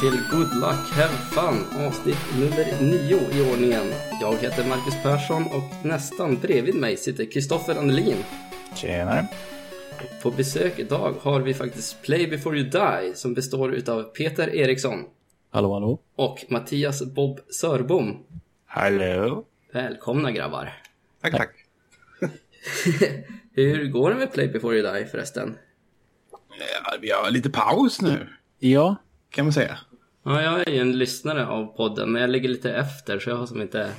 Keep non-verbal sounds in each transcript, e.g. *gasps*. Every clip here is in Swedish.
till Good Luck Have Fun avsnitt nummer nio i ordningen. Jag heter Marcus Persson och nästan bredvid mig sitter Kristoffer Annelin. Tjenare. På besök idag har vi faktiskt Play Before You Die som består utav Peter Eriksson Hallå, hallå. och Mattias Bob Sörbom. Hallå. Välkomna grabbar. Tack, tack. *laughs* Hur går det med Play Before You Die förresten? Ja, vi har lite paus nu, Ja, kan man säga. Ja, jag är ju en lyssnare av podden, men jag ligger lite efter så jag har som inte...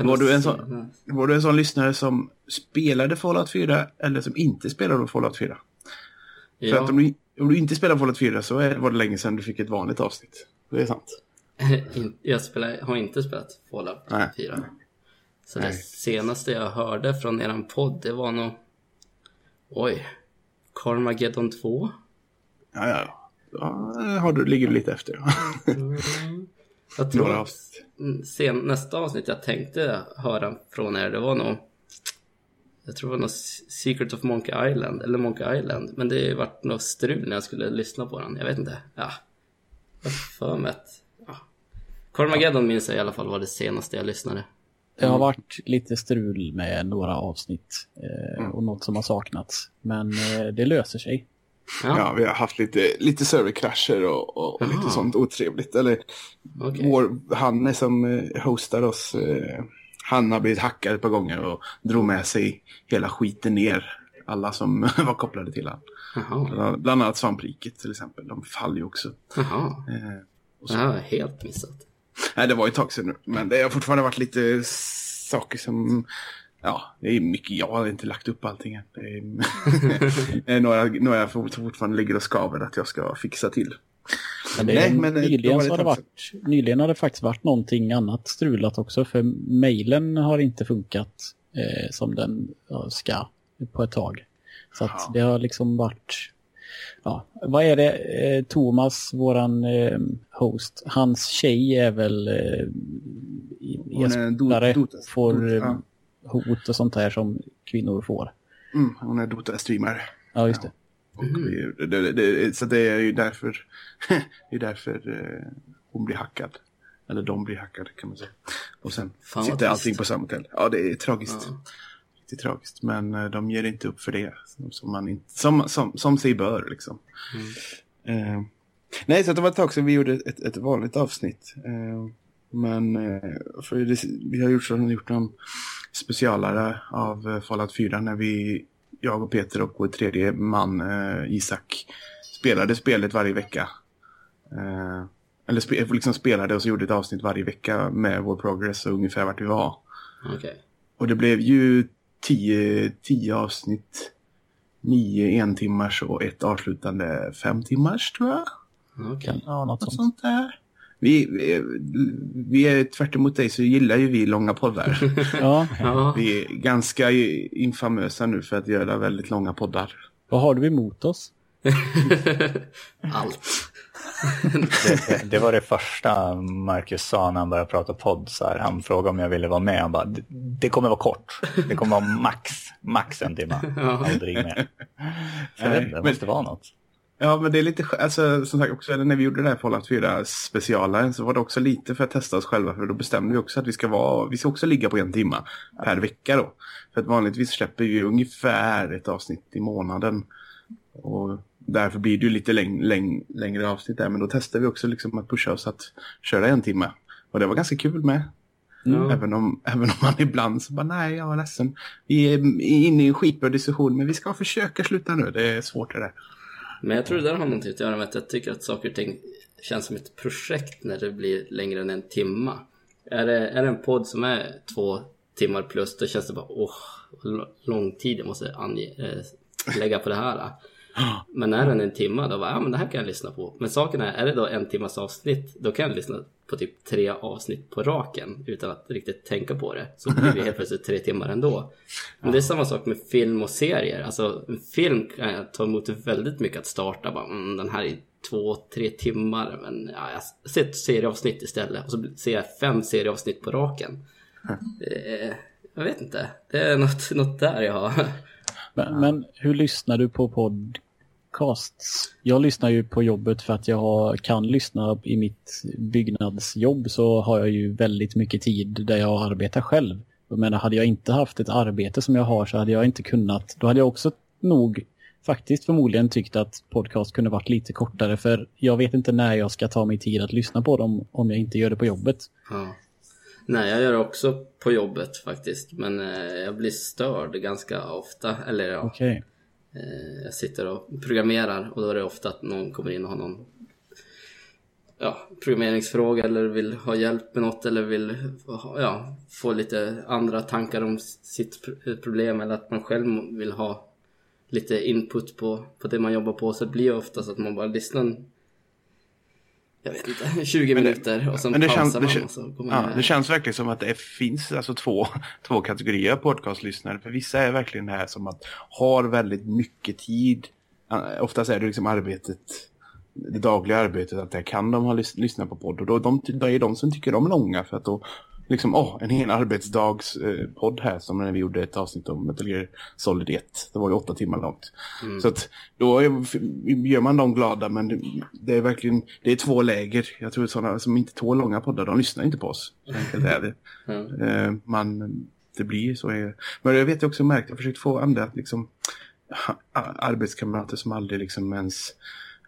Var du en sån, var du en sån lyssnare som spelade Fallout 4 eller som inte spelade Fallout 4? För Ja. att om du, om du inte spelar Fallout 4 så var det länge sedan du fick ett vanligt avsnitt. Det är sant. *laughs* Jag spelar, har inte spelat Fallout Nej. 4. Så det Nej. senaste jag hörde från eran podd, det var nog... Oj. Carmageddon 2? Ja, ja. Ja har du, ligger du lite efter. Jag tror Några avsnitt. mm, sen, nästa avsnitt jag tänkte höra från er, det var nog... Jag tror det var något Secret of Monkey Island, eller Monkey Island. Men det vart något strul när jag skulle lyssna på den. Jag vet inte. Ja. Jag för mig att... Ja. Carmageddon minns jag i alla fall var det senaste jag lyssnade. det har varit lite strul med några avsnitt eh, Mm. och något som har saknats. Men eh, det löser sig. Ja, vi har haft lite, lite serverkrascher och, och, och lite sånt otrevligt. Eller Okej. vår Hanne som eh, hostar oss, eh, han har blivit hackad ett par gånger och drog med sig hela skiten ner. Alla som *laughs* var kopplade till han. Jaha. Bland annat svampriket till exempel. De faller ju också. Jaha. Eh, Det har jag helt missat. Nej, det var ju ett tag sedan nu. Men det har fortfarande varit lite saker som... Ja, det är mycket. Jag har inte lagt upp allting än. Det är, *laughs* några, några jag fortfarande ligger och skaver att jag ska fixa till. Men det, Nej, men, eh, nyligen, det det varit, nyligen har det faktiskt varit någonting annat strulat också. För mejlen har inte funkat eh, som den ja, ska på ett tag. Så att Ja. det har liksom varit... Ja, vad är det? Eh, Thomas, våran eh, host, hans tjej är väl eh, är en do- e-spelare, Dota- får Dota, eh, ja. Hot och sånt där som kvinnor får. Mm, hon är Dota-streamare. Ja, just det. Och det, det, det, så det är ju därför, *laughs* det är därför eh, hon blir hackad. Eller de blir hackade kan man säga. Och sen Fan, sitter trist. allting på samma hotell. Ja, det är tragiskt. Ja. Det är tragiskt. Men eh, de ger inte upp för det. Som, man inte, som, som, som sig bör liksom. Eh, nej, så det var ett tag sedan vi gjorde ett, ett vanligt avsnitt. Eh, men eh, för det, vi har gjort, så, gjort någon specialare av eh, Fallout 4 när vi, jag och Peter och vår tredje man eh, Isak spelade spelet varje vecka. Eller spe, liksom spelade och så gjorde ett avsnitt varje vecka med vår progress och ungefär vart vi var. Okej. Och det blev ju tio, tio avsnitt. Nio entimmars och ett avslutande fem timmars tror jag. Okej. Ja, något Något sånt. sånt där. Vi, vi, är tvärt emot dig så gillar ju vi långa poddar. *laughs* Ja, Ja. vi är ganska infamösa nu för att göra väldigt långa poddar. vad har du emot oss? *laughs* Allt. Det, det var det första Marcus sa när han började prata podd. Så här, han frågade om jag ville vara med. Han bara, det, det kommer vara kort. Det kommer vara max, max en timme. Aldrig mer. *laughs* Inte, det men- måste vara något. Ja, men det är lite, alltså som sagt också när vi gjorde det här Fallout 4 specialaren så var det också lite för att testa oss själva för då bestämde vi också att vi ska vara, vi ska också ligga på en timma per vecka då. För att vanligtvis släpper vi ungefär ett avsnitt i månaden. Och därför blir det ju lite läng, läng, längre avsnitt där men då testar vi också liksom att pusha oss att köra en timme. Och det var ganska kul med. Ja. Även, om, *laughs* även om man ibland så bara nej jag är ledsen. Vi är inne i en skitbra diskussion men vi ska försöka sluta nu. Det är svårt det där. Men jag tror det där har någonting att göra med att jag tycker att saker och ting känns som ett projekt när det blir längre än en timma. Är det, är det en podd som är två timmar plus, då känns det bara åh, lång tid jag måste ange, äh, lägga på det här. *gasps* Men är den en timma, då bara, ja men det här kan jag lyssna på. Men saken är, är det då en timmas avsnitt, då kan jag lyssna på typ tre avsnitt på raken utan att riktigt tänka på det. Så blir det helt *laughs* plötsligt tre timmar ändå. Men det är samma sak med film och serier. Alltså en film kan jag ta emot väldigt mycket att starta. Bara, mm, den här är två, tre timmar. Men ja, jag ser ett serieavsnitt istället. Och så ser jag fem serieavsnitt på raken. *laughs* Är, jag vet inte. Det är något, något där jag har. Men, men hur lyssnar du på podd podcasts. Jag lyssnar ju på jobbet för att jag har, kan lyssna i mitt byggnadsjobb så har jag ju väldigt mycket tid där jag arbetar själv. Jag menar, hade jag inte haft ett arbete som jag har så hade jag inte kunnat, då hade jag också nog faktiskt förmodligen tyckt att podcast kunde varit lite kortare för jag vet inte när jag ska ta mig tid att lyssna på dem om jag inte gör det på jobbet. Ja. Nej, jag gör det också på jobbet faktiskt. Men eh, jag blir störd ganska ofta. Eller ja, Okej eh, jag sitter och programmerar och då är det ofta att någon kommer in och har någon ja, programmeringsfråga eller vill ha hjälp med något eller vill ja, få lite andra tankar om sitt problem eller att man själv vill ha lite input på, på det man jobbar på. Så det blir ofta så att man bara lyssnar jag vet inte, *laughs* 20 minuter och sen Men det pausar det, man kän- och så går man ja, det känns verkligen som att det finns alltså två, *laughs* två kategorier podcastlyssnare. För vissa är verkligen det här som att har väldigt mycket tid. Oftast är det liksom arbetet, det dagliga arbetet, att där kan de ha lys- lyssna på podd. Och då, de, då är de som tycker är långa för att då liksom, åh, en hel arbetsdags eh, här som när vi gjorde ett avsnitt om Metal Gear Solid 1. Det var ju åtta timmar långt. Så att då är, gör man dem glada men det, det är verkligen, det är två läger. Jag tror sådana som inte tål långa poddar, de lyssnar inte på oss. Så enkelt är det. Ja. Eh, man, det blir så. Är, men jag vet jag också märkt, jag har försökt få andra att liksom, arbetskamrater som aldrig liksom ens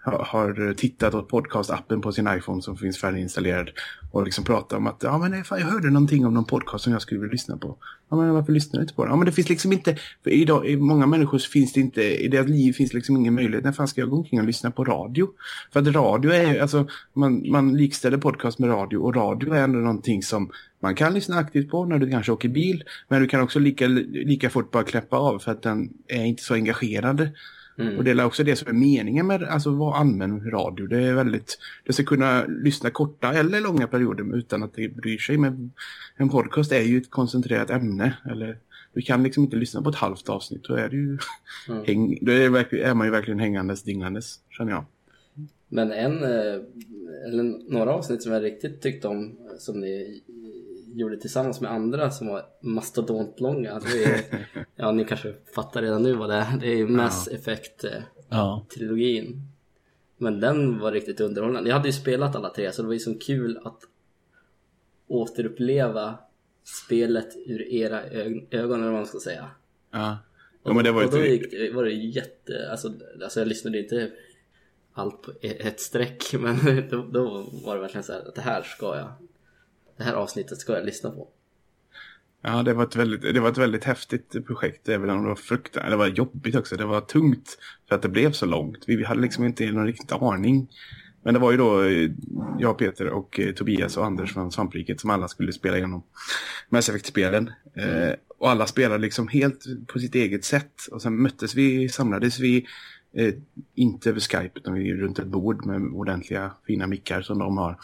har, tittat åt podcastappen på sin iPhone som finns färdiginstallerad och liksom pratar om att ja men fan, jag hörde någonting om någon podcast som jag skulle vilja lyssna på. Ja men varför lyssnar du inte på den? Ja men det finns liksom inte, för idag i många människor finns det inte, i deras liv finns liksom ingen möjlighet. När fan ska jag gå omkring och lyssna på radio? För att radio är ju, alltså man, man likställer podcast med radio och radio är ändå någonting som man kan lyssna aktivt på när du kanske åker bil. Men du kan också lika, lika fort bara kläppa av för att den är inte så engagerande. Och det är också det som är meningen med alltså, vara allmän radio. Det är väldigt, du ska kunna lyssna korta eller långa perioder utan att det bryr sig. Men en podcast är ju ett koncentrerat ämne. Eller, du kan liksom inte lyssna på ett halvt avsnitt. Då är, det ju, *laughs* häng, då är, det är man ju verkligen hängandes dingandes, känner jag. Men en, eh, eller några avsnitt som jag riktigt tyckte om som ni gjorde tillsammans med andra som var mastodontlånga. Det är, *laughs* ja, ni kanske fattar redan nu vad det är. Det är Mass Effect-trilogin. Ja. Men den var riktigt underhållande. Jag hade ju spelat alla tre så det var ju så kul att återuppleva spelet ur era ög- ögon eller vad man ska säga. Ja. Ja, men det var och då ju gick, det- var det jätte, alltså, alltså jag lyssnade inte allt på e- ett streck *laughs* men då, då var det verkligen så här att det här ska jag, det här avsnittet ska jag lyssna på. Ja, det var, ett väldigt, det var ett väldigt häftigt projekt, även om det var fruktansvärt. Det var jobbigt också, det var tungt för att det blev så långt. Vi, hade liksom inte någon riktig aning. Men det var ju då eh, jag, Peter och eh, Tobias och Anders från Svampriket som alla skulle spela igenom Mass Effect-spelen. Eh, och alla spelade liksom helt på sitt eget sätt. Och sen möttes vi, samlades vi, eh, inte över Skype utan vi runt ett bord med ordentliga fina mickar som de har.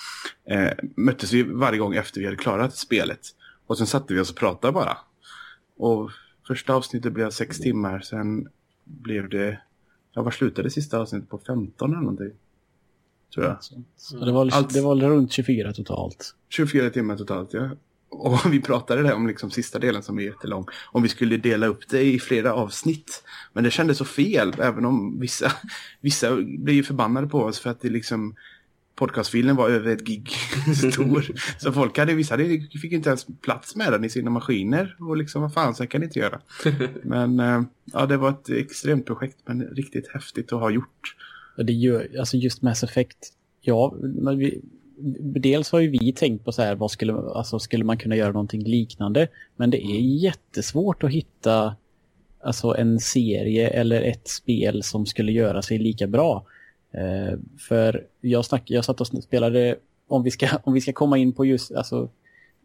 Eh, möttes vi varje gång efter vi hade klarat spelet. Och sen satte vi oss och pratade bara. Och första avsnittet blev sex timmar, sen blev det... Ja, var slutade sista avsnittet på 15 eller någonting? Tror jag. Så det, var, Allt- det var runt 24 totalt. 24 timmar totalt, ja. Och *laughs* vi pratade där om liksom sista delen som är jättelång. Om vi skulle dela upp det i flera avsnitt. Men det kändes så fel, även om vissa, *laughs* vissa blev ju förbannade på oss för att det liksom podcastfilen var över ett gig *laughs* stor. så folk hade, vissa hade, fick inte ens plats med den i sina maskiner. Och liksom, vad fan, så kan ni inte göra. Men eh, ja, det var ett extremt projekt, men riktigt häftigt att ha gjort. Och Det gör, alltså just Mass Effect, ja, men vi, dels har ju vi tänkt på så här, vad skulle, alltså skulle man kunna göra någonting liknande? Men det är jättesvårt att hitta alltså en serie eller ett spel som skulle göra sig lika bra. Eh, för jag, snack, jag satt och spelade, om vi, ska, om vi ska komma in på just, alltså,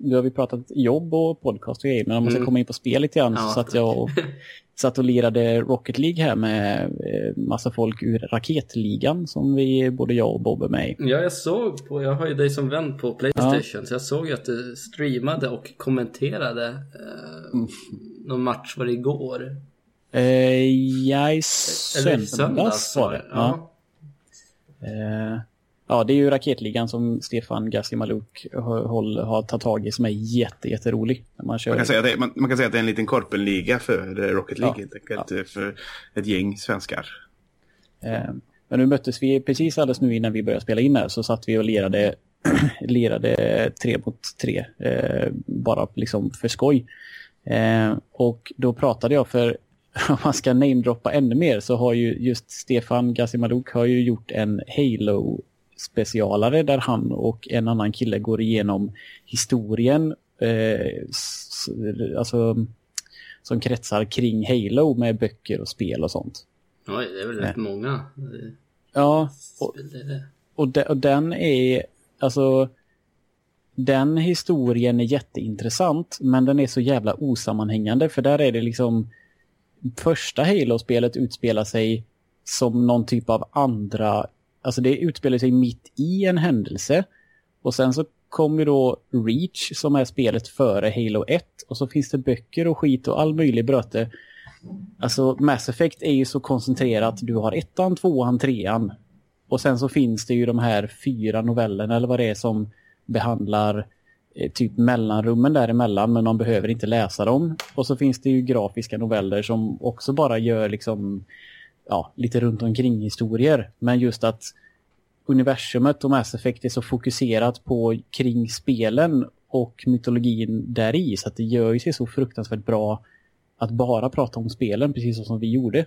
nu har vi pratat jobb och podcast och grejer, men om man ska Mm. komma in på spel lite grann Ja. så satt jag och *laughs* satt och lirade Rocket League här med eh, massa folk ur Raketligan som vi, både jag och Bob är med i. Ja, jag såg på, jag har ju dig som vän på Playstation, så jag såg ju att du streamade och kommenterade eh, någon match var det igår? Eh, ja, i söndags, söndags var det. Ja. Eh, ja, det är ju Raketligan som Stefan Gassimaluk har, har tagit tag i som är jätte, jätterolig. Man kör. Man kan, säga att det, man, man kan säga att det är en liten korpenliga för eh, Rocket League Ja. helt enkelt. eh, För ett gäng svenskar. Eh, men nu möttes vi precis alldeles nu innan vi började spela in här så satt vi och lirade, *clears throat* lirade tre mot tre. Eh, bara liksom för skoj. Eh, och då pratade jag för *laughs* om man ska namedroppa ännu mer så har ju just Stefan Gazimadok har ju gjort en Halo specialare där han och en annan kille går igenom historien eh, alltså, som kretsar kring Halo med böcker och spel och sånt. Oj, det är väl rätt många. Ja, och, och, de, och den är, alltså, den historien är jätteintressant, men den är så jävla osammanhängande, för där är det liksom, första Halo-spelet utspelar sig som någon typ av andra, alltså det utspelar sig mitt i en händelse, och sen så kommer då Reach som är spelet före Halo 1 och så finns det böcker och skit och all möjlig bröte Alltså Mass Effect är ju så koncentrerat. Du har ettan, tvåan, trean. Och sen så finns det ju de här fyra novellerna eller vad det är som behandlar eh, typ mellanrummen däremellan men man behöver inte läsa dem. Och så finns det ju grafiska noveller som också bara gör liksom ja, lite runt omkring historier. Men just att universumet och Mass Effect är så fokuserat på kring spelen och mytologin där i så att det gör ju sig så fruktansvärt bra att bara prata om spelen precis som vi gjorde.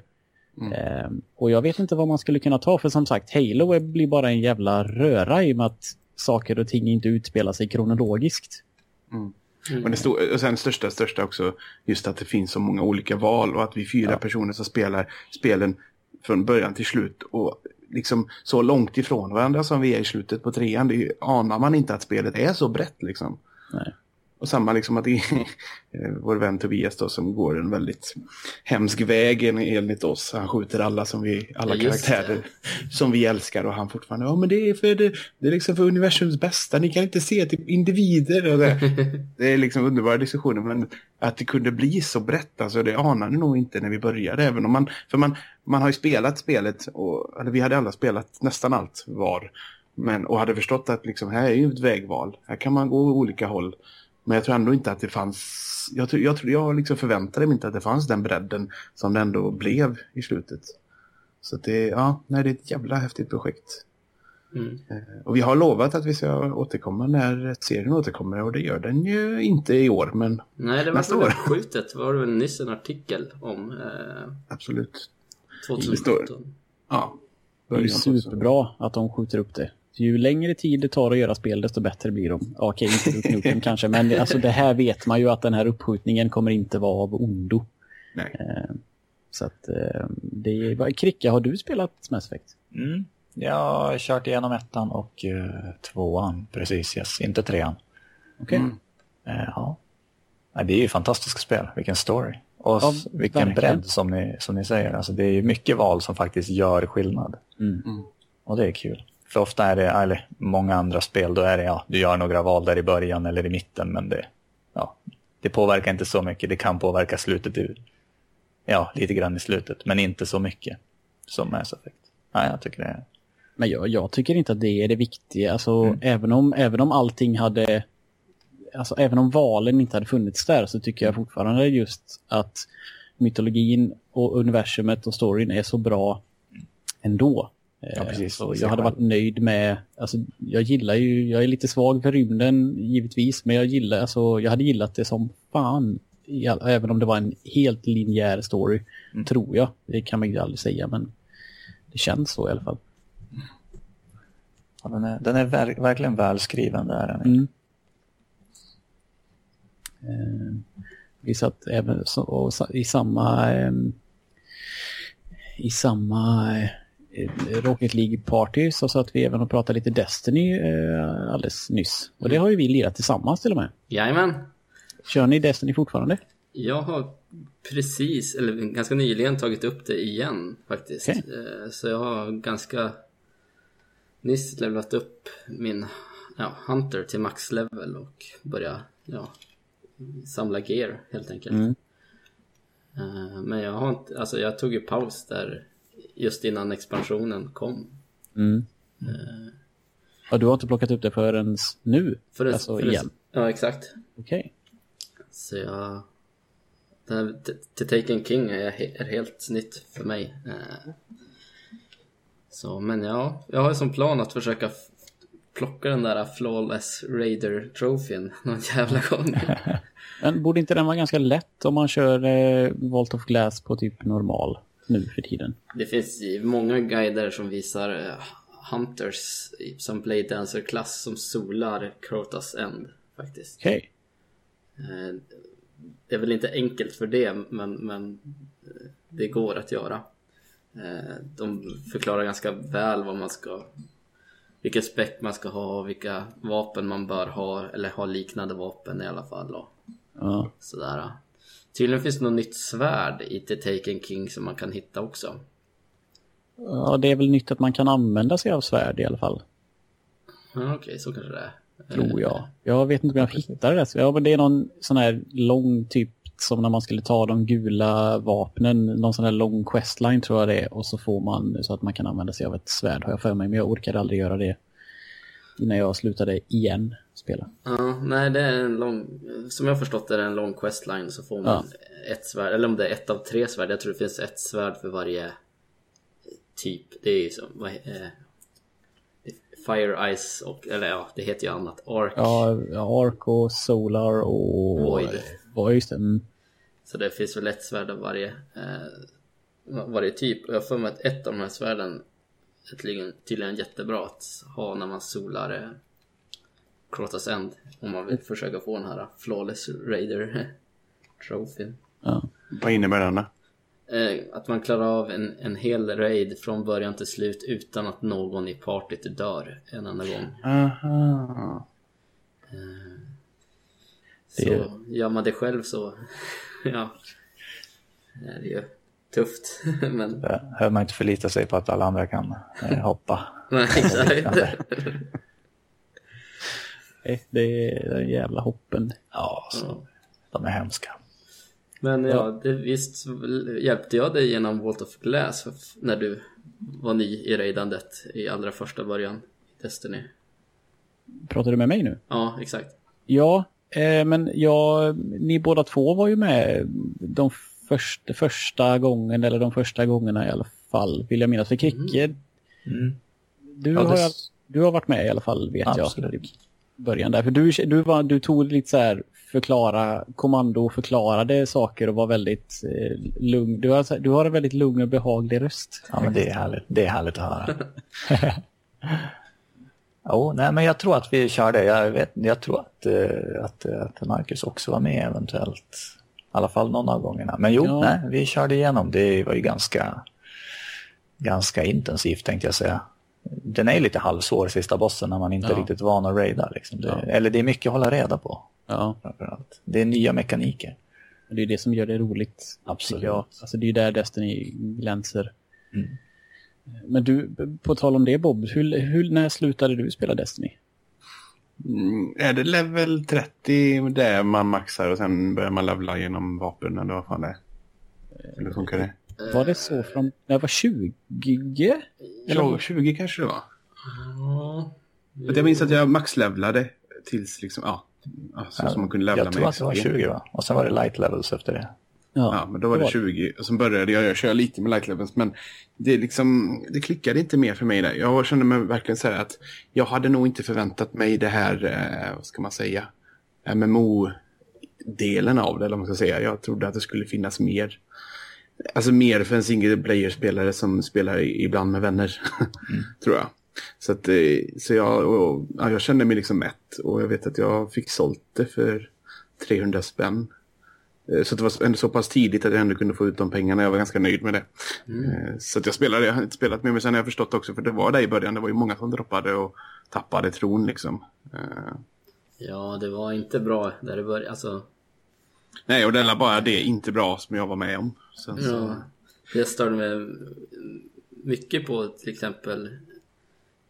Mm. Eh, och jag vet inte vad man skulle kunna ta för som sagt Halo blir bara en jävla röra i och med att saker och ting inte utspelar sig kronologiskt. Mm. Mm. Och, det stod, och sen största, största också just att det finns så många olika val och att vi fyra ja. personer som spelar spelen från början till slut och liksom så långt ifrån varandra som vi är i slutet på trean. Det anar man inte att spelet är så brett liksom. Nej. Och samma liksom att det är *laughs* vår vän Tobias då som går en väldigt hemsk väg enligt oss. Han skjuter alla som vi, alla ja, karaktärer det. som vi älskar och han fortfarande, ja men det är för det, det är liksom för universums bästa. Ni kan inte se till individer. Och det, *laughs* det är liksom underbara diskussioner men att det kunde bli så brett, alltså det anade nog inte när vi började. Även om man, för man, man har ju spelat spelet, och, eller vi hade alla spelat nästan allt var. Men, och hade förstått att liksom, här är ju ett vägval. Här kan man gå olika håll. Men jag tror ändå inte att det fanns... Jag, tror, jag, tror, jag liksom förväntade mig inte att det fanns den bredden som det ändå blev i slutet. Så det, ja, nej, det är ett jävla häftigt projekt. Mm. Eh, och vi har lovat att vi ska återkomma när serien återkommer och det gör den ju inte i år men Nej, det var väl skjutet. var det väl nyss en artikel om. Eh, Absolut. 2017. Ja. Det är superbra att de skjuter upp det ju längre tid det tar att göra spel desto bättre blir de. Okej, inte Nukem kanske, men alltså det här vet man ju att den här uppskjutningen kommer inte vara av ondo. Nej. Eh, så att eh, det är... Kricka, har du spelat Mass Effect? Mm. Jag har kört igenom ettan och uh, tvåan, precis, yes. Inte trean. Okej. Okay. Mm. Uh, ja. Det är ju fantastiska spel, vilken story. Och ja, vilken verkligen. bredd som ni, som ni säger. Alltså, det är ju mycket val som faktiskt gör skillnad. Mm. Mm. Och det är kul. För ofta är det, eller många andra spel, då är det ja, du gör några val där i början eller i mitten, men det, ja, det påverkar inte så mycket. Det kan påverka slutet, i, ja, lite grann i slutet, men inte så mycket som Mass Effect. Ja, jag tycker det är... Men jag, jag tycker inte att det är det viktiga. Alltså, mm. även, om, även om allting hade... Alltså, även om valen inte hade funnits där så tycker jag fortfarande just att mytologin och universumet och storyn är så bra ändå. Ja, eh, precis. Så jag hade varit nöjd med, alltså jag gillar ju, jag är lite svag för rymden givetvis, men jag gillar, alltså jag hade gillat det som fan, även om det var en helt linjär story, mm. tror jag. Det kan man ju aldrig säga, men det känns så i alla fall. Ja, den är, den är ver verkligen välskriven där. Mm. Eh, vi satt även så, och, i samma eh, i samma Rocket League Party så att vi även har pratat lite Destiny eh, alldeles nyss. Och det har ju vi lirat tillsammans till och med. Jajamän. Kör ni Destiny fortfarande? Jag har precis, eller ganska nyligen tagit upp det igen faktiskt. Okay. Eh, så jag har ganska nyss levlat upp min ja, Hunter till max level och börja ja, samla gear helt enkelt. Mm. Eh, men jag har inte, alltså jag tog ju paus där just innan expansionen kom. Mm. Uh, ja, du har inte plockat upp det förrän nu? Förrän, alltså förrän, igen? Ja, exakt. Okej. Okay. Så jag... The Taken King är, är helt nytt för mig. Uh, Så, men ja, jag har som plan att försöka plocka den där Flawless Raider trofén *laughs* någon jävla gång. *laughs* men borde inte den vara ganska lätt om man kör eh, Vault of Glass på typ normal nu för tiden? Det finns många guider som visar eh, Hunters som Blade Dancer-klass som solar Crotas End faktiskt. Okej. Okay. Eh, det är väl inte enkelt för det, men, men eh, det går att göra. De förklarar ganska väl vad man ska vilken späck man ska ha och vilka vapen man bör ha eller ha liknande vapen i alla fall. Och ja. Sådär. Tydligen finns det något nytt svärd i The Taken King som man kan hitta också. Ja, det är väl nytt att man kan använda sig av svärd i alla fall. Ja, Okej, okay, så kanske det är. Tror jag. Jag vet inte om jag hittar det. Ja, men det är någon sån här lång typ som när man skulle ta de gula vapnen. Någon sån här lång questline tror jag det är. Och så får man så att man kan använda sig av ett svärd har jag för mig. Men jag orkade aldrig göra det innan jag slutade igen spela. Ja, nej det är en lång, som jag förstått är det en lång questline så får man ja. ett svärd, eller om det är ett av tre svärd. Jag tror det finns ett svärd för varje typ. Det är ju som, vad, eh, Fire Ice och, eller ja, det heter ju annat. Ark. Ja, Ark och Solar och... Void. Void. Mm. Så det finns väl ett svärd av varje, eh, varje typ. Och jag får mig att ett av de här svärden är tydligen, tydligen jättebra att ha när man solar eh, Crotas End. Om man vill försöka få den här Flawless Raider *laughs* trofén. Ja. Vad innebär denna? Eh, att man klarar av en, en hel raid från början till slut utan att någon i partyt dör en enda gång. Aha. Eh, så det... gör man det själv så, *laughs* ja, det är ju tufft. *laughs* Men... Behöver man inte förlita sig på att alla andra kan eh, hoppa. Nej, exakt. Det är den jävla hoppen. Ja, så. Ja. de är hemska. Men ja, det, visst hjälpte jag dig genom Vault of Glass när du var ny i raidandet i allra första början i Destiny. Pratar du med mig nu? Ja, exakt. Ja, eh, men jag, ni båda två var ju med de första, första gången, eller de första gångerna i alla fall, vill jag minnas. För Kricke, mm. Mm. Du, ja, har, det... du har varit med i alla fall, vet Absolut. jag. Början där. För du, du, var, du tog lite så här förklara, kommando förklarade saker och var väldigt eh, lugn. Du har, du har en väldigt lugn och behaglig röst. Ja, men det är härligt, det är härligt att höra. *laughs* jo, nej, men jag tror att vi körde, jag, vet, jag tror att, eh, att, att Marcus också var med eventuellt. I alla fall någon av gångerna. Men jo, ja. nej, vi körde igenom. Det var ju ganska, ganska intensivt tänkte jag säga. Den är lite halvsvår sista bossen när man inte ja. är riktigt van att raida. Liksom. Det, ja. Eller det är mycket att hålla reda på. Ja. Framförallt. Det är nya mekaniker. Det är det som gör det roligt. Absolut. Alltså det är där Destiny glänser. Mm. Men du, på tal om det Bob, hur, hur, när slutade du spela Destiny? Mm, är det level 30 där man maxar och sen börjar man levla genom vapen eller vad fan det är? Hur funkar det? Var det så från, när jag var 20? Eller 20 kanske det var. Mm. Jag minns att jag maxlevlade tills liksom, ja, Alltså, ja, som man kunde levla jag tror att det var 20 va? Och sen var det light levels efter det. Ja, ja men då var det 20. Och sen började jag, jag köra lite med light levels. Men det, liksom, det klickade inte mer för mig där. Jag kände mig verkligen så här att jag hade nog inte förväntat mig det här, eh, vad ska man säga, MMO-delen av det. Eller vad man ska säga. Jag trodde att det skulle finnas mer. Alltså mer för en single player-spelare som spelar ibland med vänner. Mm. *laughs* tror jag. Så, att, eh, så jag, och, ja, jag kände mig liksom mätt och jag vet att jag fick sålt det för 300 spänn. Eh, så det var ändå så pass tidigt att jag ändå kunde få ut de pengarna. Jag var ganska nöjd med det. Mm. Eh, så att jag spelade, jag har inte spelat med mig sen har jag förstått också. För det var det i början. Det var ju många som droppade och tappade tron liksom. Ja, det var inte bra där det började. Alltså... Nej, och det är bara det inte bra som jag var med om. Sen, ja, så... Jag störde mig mycket på till exempel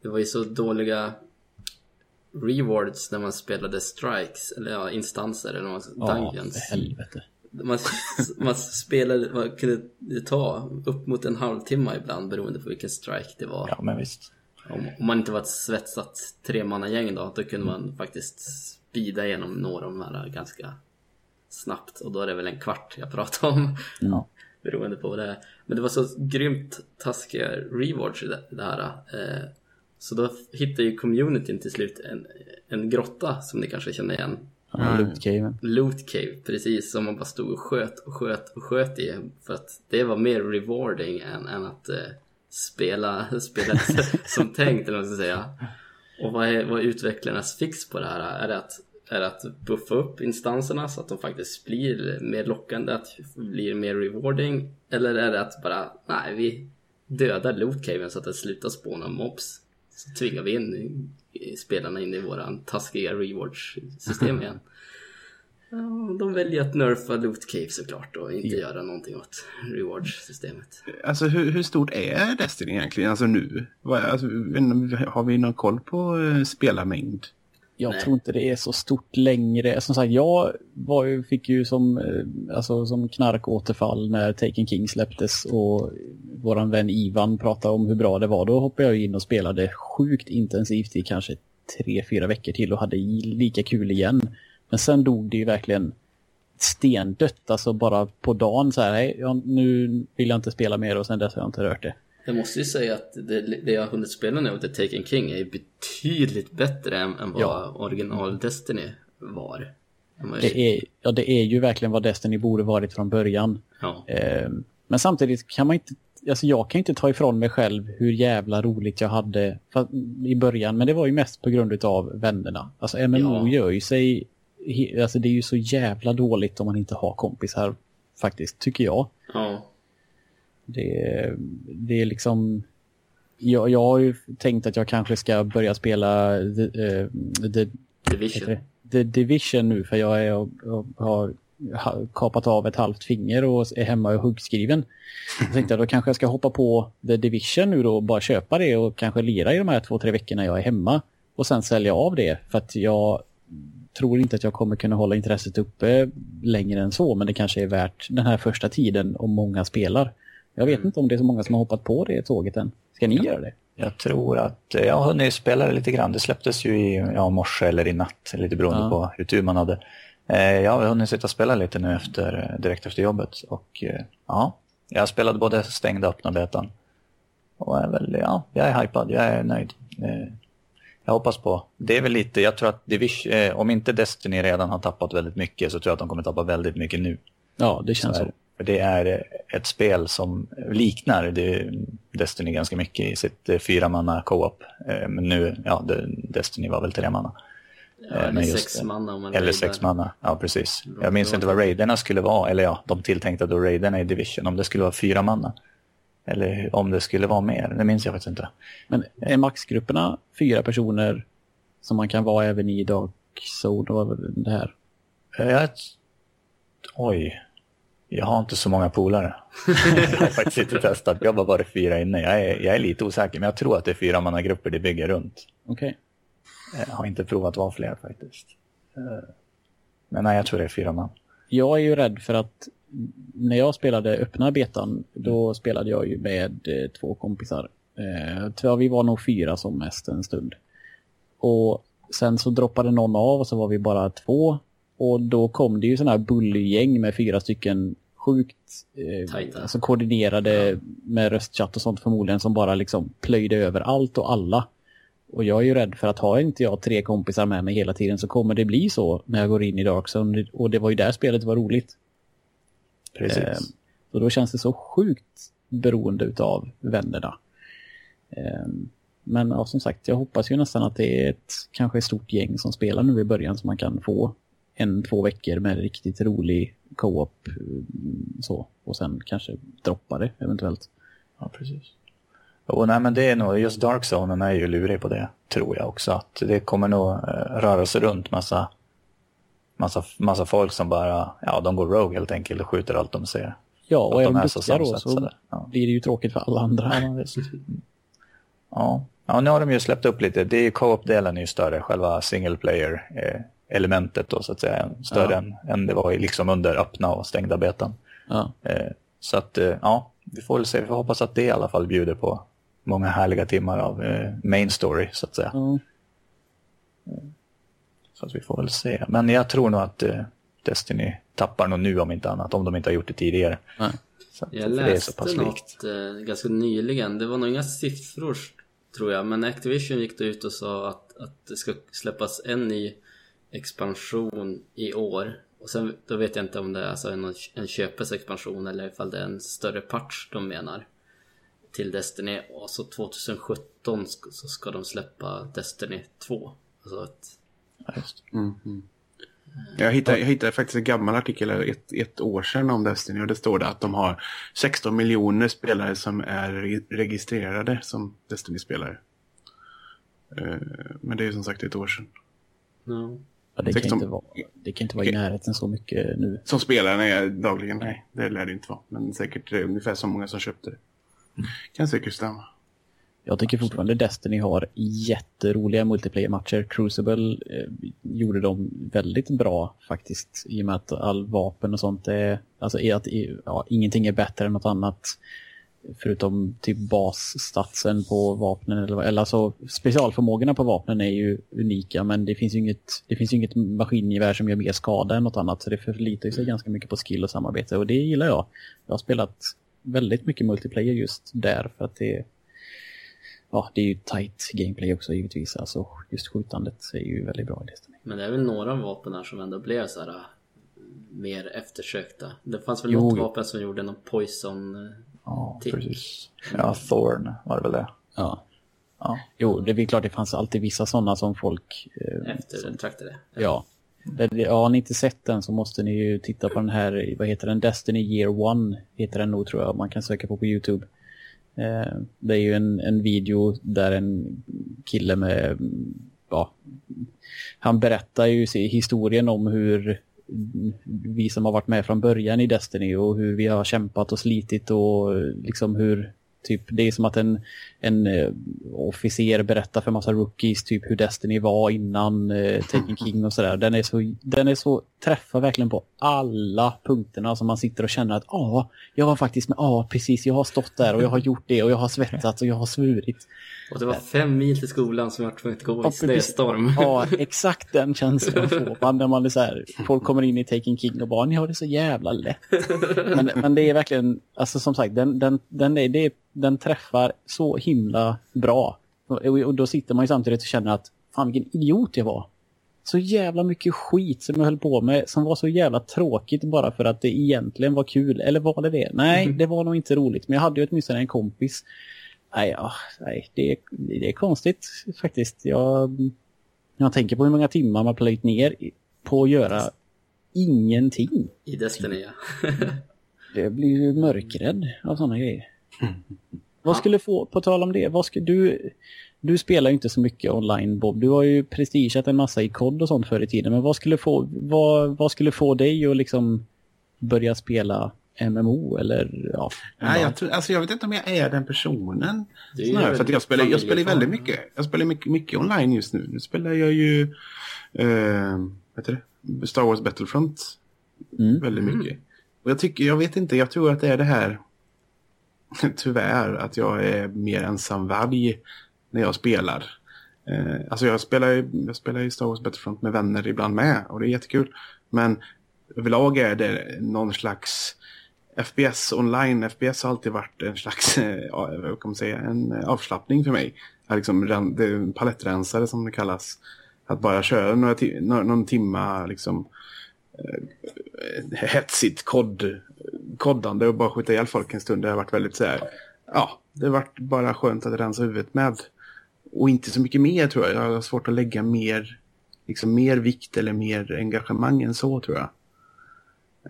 det var ju så dåliga rewards när man spelade strikes, eller ja, instanser eller vad man dungeons. Ja, helvete. Man, man spelade, man kunde ta upp mot en halvtimme ibland beroende på vilken strike det var. Ja, men visst. Om, om man inte var ett svetsat tremannagäng då, då kunde man faktiskt speeda igenom några av de här ganska snabbt. Och då är det väl en kvart jag pratar om. Ja. Beroende på vad det är. Men det var så grymt taskiga rewards i det, det här. Eh, så då hittade ju communityn till slut en, en grotta som ni kanske känner igen. Ja, loot cave. Loot cave, precis. Som man bara stod och sköt och sköt och sköt i. För att det var mer rewarding än, än att eh, spela, *laughs* spela *laughs* som tänkt, eller vad man ska säga. Och vad är, vad är utvecklarnas fix på det här? Är det att är att buffa upp instanserna så att de faktiskt blir mer lockande, att blir mer rewarding? Eller är det att bara, nej vi dödar lootcaven så att det slutar spåna mobs? Så tvingar vi in spelarna in i våran taskiga rewards-system *laughs* igen. Ja, de väljer att nerfa loot cave såklart och inte göra någonting åt rewards-systemet. Alltså hur, hur, stort är Destiny egentligen, alltså nu? Alltså, har vi någon koll på uh, spelarmängd? Jag Nej. tror inte det är så stort längre. Som sagt, jag var ju, fick ju som, eh, alltså, som knarkåterfall när Taken King släpptes och våran vän Ivan pratade om hur bra det var. Då hoppade jag in och spelade sjukt intensivt i kanske tre, fyra veckor till och hade lika kul igen. Men sen dog det ju verkligen stendött, alltså bara på dagen så här, nej, nu vill jag inte spela mer och sen dess har jag inte rört det. Jag måste ju säga att det, det jag har hunnit spela nu, The Taken King, är betydligt bättre än, än vad ja. original Destiny var. Det är, ja, det är ju verkligen vad Destiny borde varit från början. Ja. Eh, men samtidigt kan man inte, alltså jag kan inte ta ifrån mig själv hur jävla roligt jag hade i början, men det var ju mest på grund av vännerna. Alltså MMO ja. gör ju sig, alltså det är ju så jävla dåligt om man inte har kompisar faktiskt, tycker jag. Ja. Det, det är liksom... Jag, jag har ju tänkt att jag kanske ska börja spela The, uh, the, Division. The Division nu för jag, är, har kapat av ett halvt finger och är hemma och huggskriven. Jag tänkte att då kanske jag ska hoppa på The Division nu då och bara köpa det och kanske lira i de här två, tre veckorna jag är hemma och sen sälja av det för att jag tror inte att jag kommer kunna hålla intresset uppe längre än så men det kanske är värt den här första tiden om många spelar. Jag vet inte om det är så många som har hoppat på det tåget än. Ska ni ja. göra det? Jag tror att jag har hunnit spela det lite grann. Det släpptes ju i ja, morse eller i natt, lite beroende ja. på hur tur man hade. Eh, jag har hunnit sitta och spela lite nu efter, direkt efter jobbet. Och eh, ja, jag spelade både stängda och öppna betan. Och är väl, ja, jag är hypad, jag är nöjd. Eh, jag hoppas på, det är väl lite, jag tror att Division, om inte Destiny redan har tappat väldigt mycket så tror jag att de kommer tappa väldigt mycket nu. Ja, det känns så. så. För det är ett spel som liknar det Destiny ganska mycket i sitt eh, fyra manna co-op. Eh, men nu, ja, Destiny var väl tre manna. Ja, eller just, sex manna om man Eller raidar. sex manna, ja precis. Jag minns inte vad raiderna skulle vara, eller ja, de tilltänkta då raiderna i Division, om det skulle vara fyra manna. Eller om det skulle vara mer, det minns jag faktiskt inte. Men är maxgrupperna fyra personer som man kan vara även i Dark Zone? Det här? Jag, oj, jag har inte så många polare. *laughs* jag har faktiskt inte testat. Jag har bara fyra inne. Jag är, jag är lite osäker, men jag tror att det är fyra mannagrupper det bygger runt. Okej. Okay. Jag har inte provat vara fler faktiskt. Eh, men nej, jag tror det är fyra man. Jag är ju rädd för att när jag spelade öppna betan, då spelade jag ju med eh, två kompisar. Eh, vi var nog fyra som mest en stund. Och sen så droppade någon av och så var vi bara två. Och då kom det ju sådana här bullygäng med fyra stycken sjukt eh, alltså koordinerade ja. med röstchatt och sånt förmodligen som bara liksom plöjde över allt och alla. Och jag är ju rädd för att har inte jag tre kompisar med mig hela tiden så kommer det bli så när jag går in i Darkzone. Och det var ju där spelet var roligt. Precis. Eh, så då känns det så sjukt beroende utav vännerna. Eh, men ja, som sagt, jag hoppas ju nästan att det är ett kanske ett stort gäng som spelar nu i början så man kan få en, två veckor med riktigt rolig co-op mm, så. Och sen kanske droppa det eventuellt. Ja, precis. Och nej, men det är nog, just Dark Zone är ju lurig på det, tror jag också. Att det kommer nog eh, röra sig runt massa, massa, massa folk som bara, ja, de går rogue helt enkelt och skjuter allt de ser. Ja, och är de duktiga då så ja. blir det ju tråkigt för alla andra. Ja, ja. ja, nu har de ju släppt upp lite. Det är co-op-delen är ju större, själva single player. Elementet då så att säga, större ja. än, än det var liksom under öppna och stängda betan. Ja. Eh, så att eh, ja, vi får väl se, vi får hoppas att det i alla fall bjuder på många härliga timmar av eh, main story så att säga. Mm. Så att vi får väl se. Men jag tror nog att eh, Destiny tappar nog nu om inte annat, om de inte har gjort det tidigare. Nej. Så jag läste något eh, ganska nyligen. Det var nog inga siffror tror jag. Men Activision gick då ut och sa att, att det ska släppas en ny expansion i år. Och sen då vet jag inte om det är alltså en, en köpesexpansion eller ifall det är en större patch de menar. Till Destiny. Och så 2017 så ska de släppa Destiny 2. Alltså ett... Ja, just. Mm, mm. Jag hittade, jag hittade faktiskt en gammal artikel ett, ett år sedan om Destiny och det står det att de har 16 miljoner spelare som är registrerade som Destiny-spelare. Eh, men det är som sagt ett år sedan. No. Ja, det, 16... kan inte vara, det kan inte vara i närheten så mycket nu. Som spelarna är dagligen, nej. Det lär det inte vara. Men säkert ungefär så många som köpte det. Kan säkert stämma. Jag tycker fortfarande Destiny har jätteroliga multiplayer-matcher. Crucible eh, gjorde dem väldigt bra faktiskt. I och med att all vapen och sånt är... Alltså är att ja, ingenting är bättre än något annat. Förutom typ basstatsen på vapnen. Eller, eller alltså specialförmågorna på vapnen är ju unika. Men det finns ju inget, det finns inget maskingevär som gör mer skada än något annat. Så det förlitar sig ganska mycket på skill och samarbete. Och det gillar jag. Jag har spelat väldigt mycket multiplayer just där. För att det ja, det är ju tight gameplay också givetvis. Alltså just skjutandet är ju väldigt bra i Destiny. Men det är väl några vapen här som ändå blev så här äh, mer eftersökta. Det fanns väl jo, något vapen som gjorde någon poison äh, Ja, tick. precis. Ja, Thorn var det väl det. Ja. ja. Jo, det är klart det fanns alltid vissa sådana som folk... Eh, Eftertraktade. Ja. Ja, har ni inte sett den så måste ni ju titta på den här, vad heter den? Destiny Year One heter den nog tror jag. Man kan söka på på Youtube. Eh, det är ju en, en video där en kille med, ja, han berättar ju historien om hur vi som har varit med från början i Destiny och hur vi har kämpat och slitit och liksom hur Typ, det är som att en, en uh, officer berättar för massa rookies typ hur Destiny var innan uh, Taken King och sådär. Den är så, den är så, träffar verkligen på alla punkterna som man sitter och känner att ja, jag var faktiskt med, ja precis, jag har stått där och jag har gjort det och jag har svettats och jag har svurit. Och det var fem mil till skolan som jag tvungen att gå i snöstorm. Ja, exakt den känslan får man när man är så här, folk kommer in i Taken King och bara, ni har det så jävla lätt. Men, men det är verkligen, alltså som sagt, den, den, den, är, det, den träffar så himla bra. Och, och då sitter man ju samtidigt och känner att, fan vilken idiot jag var. Så jävla mycket skit som jag höll på med som var så jävla tråkigt bara för att det egentligen var kul. Eller var det det? Nej, det var nog inte roligt. Men jag hade ju åtminstone en kompis Nej, ja, nej det, det är konstigt faktiskt. Jag, jag tänker på hur många timmar man plöjt ner på att göra ingenting. I Destiny, ja. det blir ju mörkrädd av sådana grejer. Vad skulle få, på tal om det, vad skulle du... Du spelar ju inte så mycket online Bob. Du har ju prestigeat en massa i kod och sånt förr i tiden. Men vad skulle få, vad, vad skulle få dig att liksom börja spela MMO eller ja. Nej, jag, tror, alltså jag vet inte om jag är den personen. Det är för jag spelar, jag spelar väldigt mycket. Jag spelar mycket, mycket online just nu. Nu spelar jag ju eh, heter det? Star Wars Battlefront mm. väldigt mycket. Mm. Och jag tycker, jag vet inte, jag tror att det är det här *laughs* tyvärr att jag är mer ensam varg när jag spelar. Eh, alltså jag spelar, jag spelar i Star Wars Battlefront med vänner ibland med och det är jättekul. Men överlag är det någon slags FPS online, FPS har alltid varit en slags *laughs* eh, vad kan man säga, en avslappning för mig. Liksom, det är en palettrensare som det kallas. Att bara köra några någon timma liksom, eh, Eh, hetsigt kod, koddande och bara skjuta ihjäl folk en stund. Det har varit väldigt så här, ja, det har varit bara skönt att rensa huvudet med. Och inte så mycket mer tror jag. Jag har svårt att lägga mer, liksom mer vikt eller mer engagemang än så tror jag.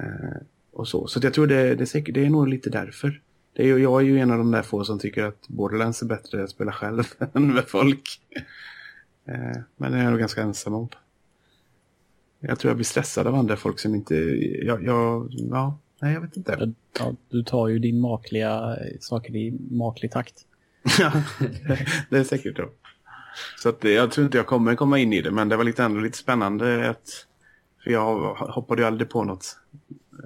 Eh, och så. Så jag tror det, det, är säkert, det är nog lite därför. Det är, jag är ju en av de där få som tycker att Borderlands är bättre att spela själv *laughs* än med folk. Eh, men det är jag nog ganska ensam om. Jag tror jag blir stressad av andra folk som inte... Jag, jag, ja, nej, jag vet inte. Ja, du tar ju din makliga saker i maklig takt. ja, *laughs* det är säkert då. Så att, jag tror inte jag kommer komma in i det, men det var lite ändå lite spännande att... För jag hoppade ju aldrig på något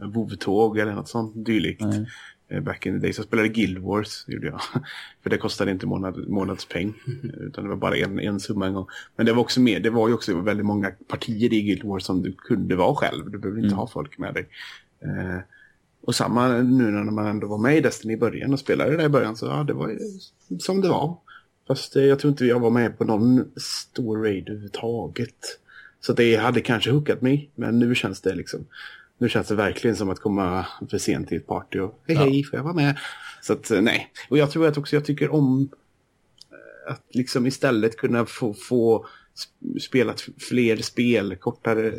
vovtåg eller något sånt dylikt. Nej. Eh, back in the day så spelade Guild Wars, gjorde jag. *laughs* För det kostade inte månad, månadspeng. *laughs* Utan det var bara en, en summa en gång. Men det var också mer, det var ju också väldigt många partier i Guild Wars som du kunde vara själv. Du behövde inte mm. ha folk med dig. Eh, och samma nu när man ändå var med i Destiny i början och spelade det i början så ja, det var som det var. Fast eh, jag tror inte jag var med på någon stor raid överhuvudtaget. Så det hade kanske hookat mig, men nu känns det liksom nu känns det verkligen som att komma för sent till ett party och hej hej, får jag vara med? Så att eh, nej, och jag tror att också jag tycker om eh, att liksom istället kunna få, få spelat fler spel, kortare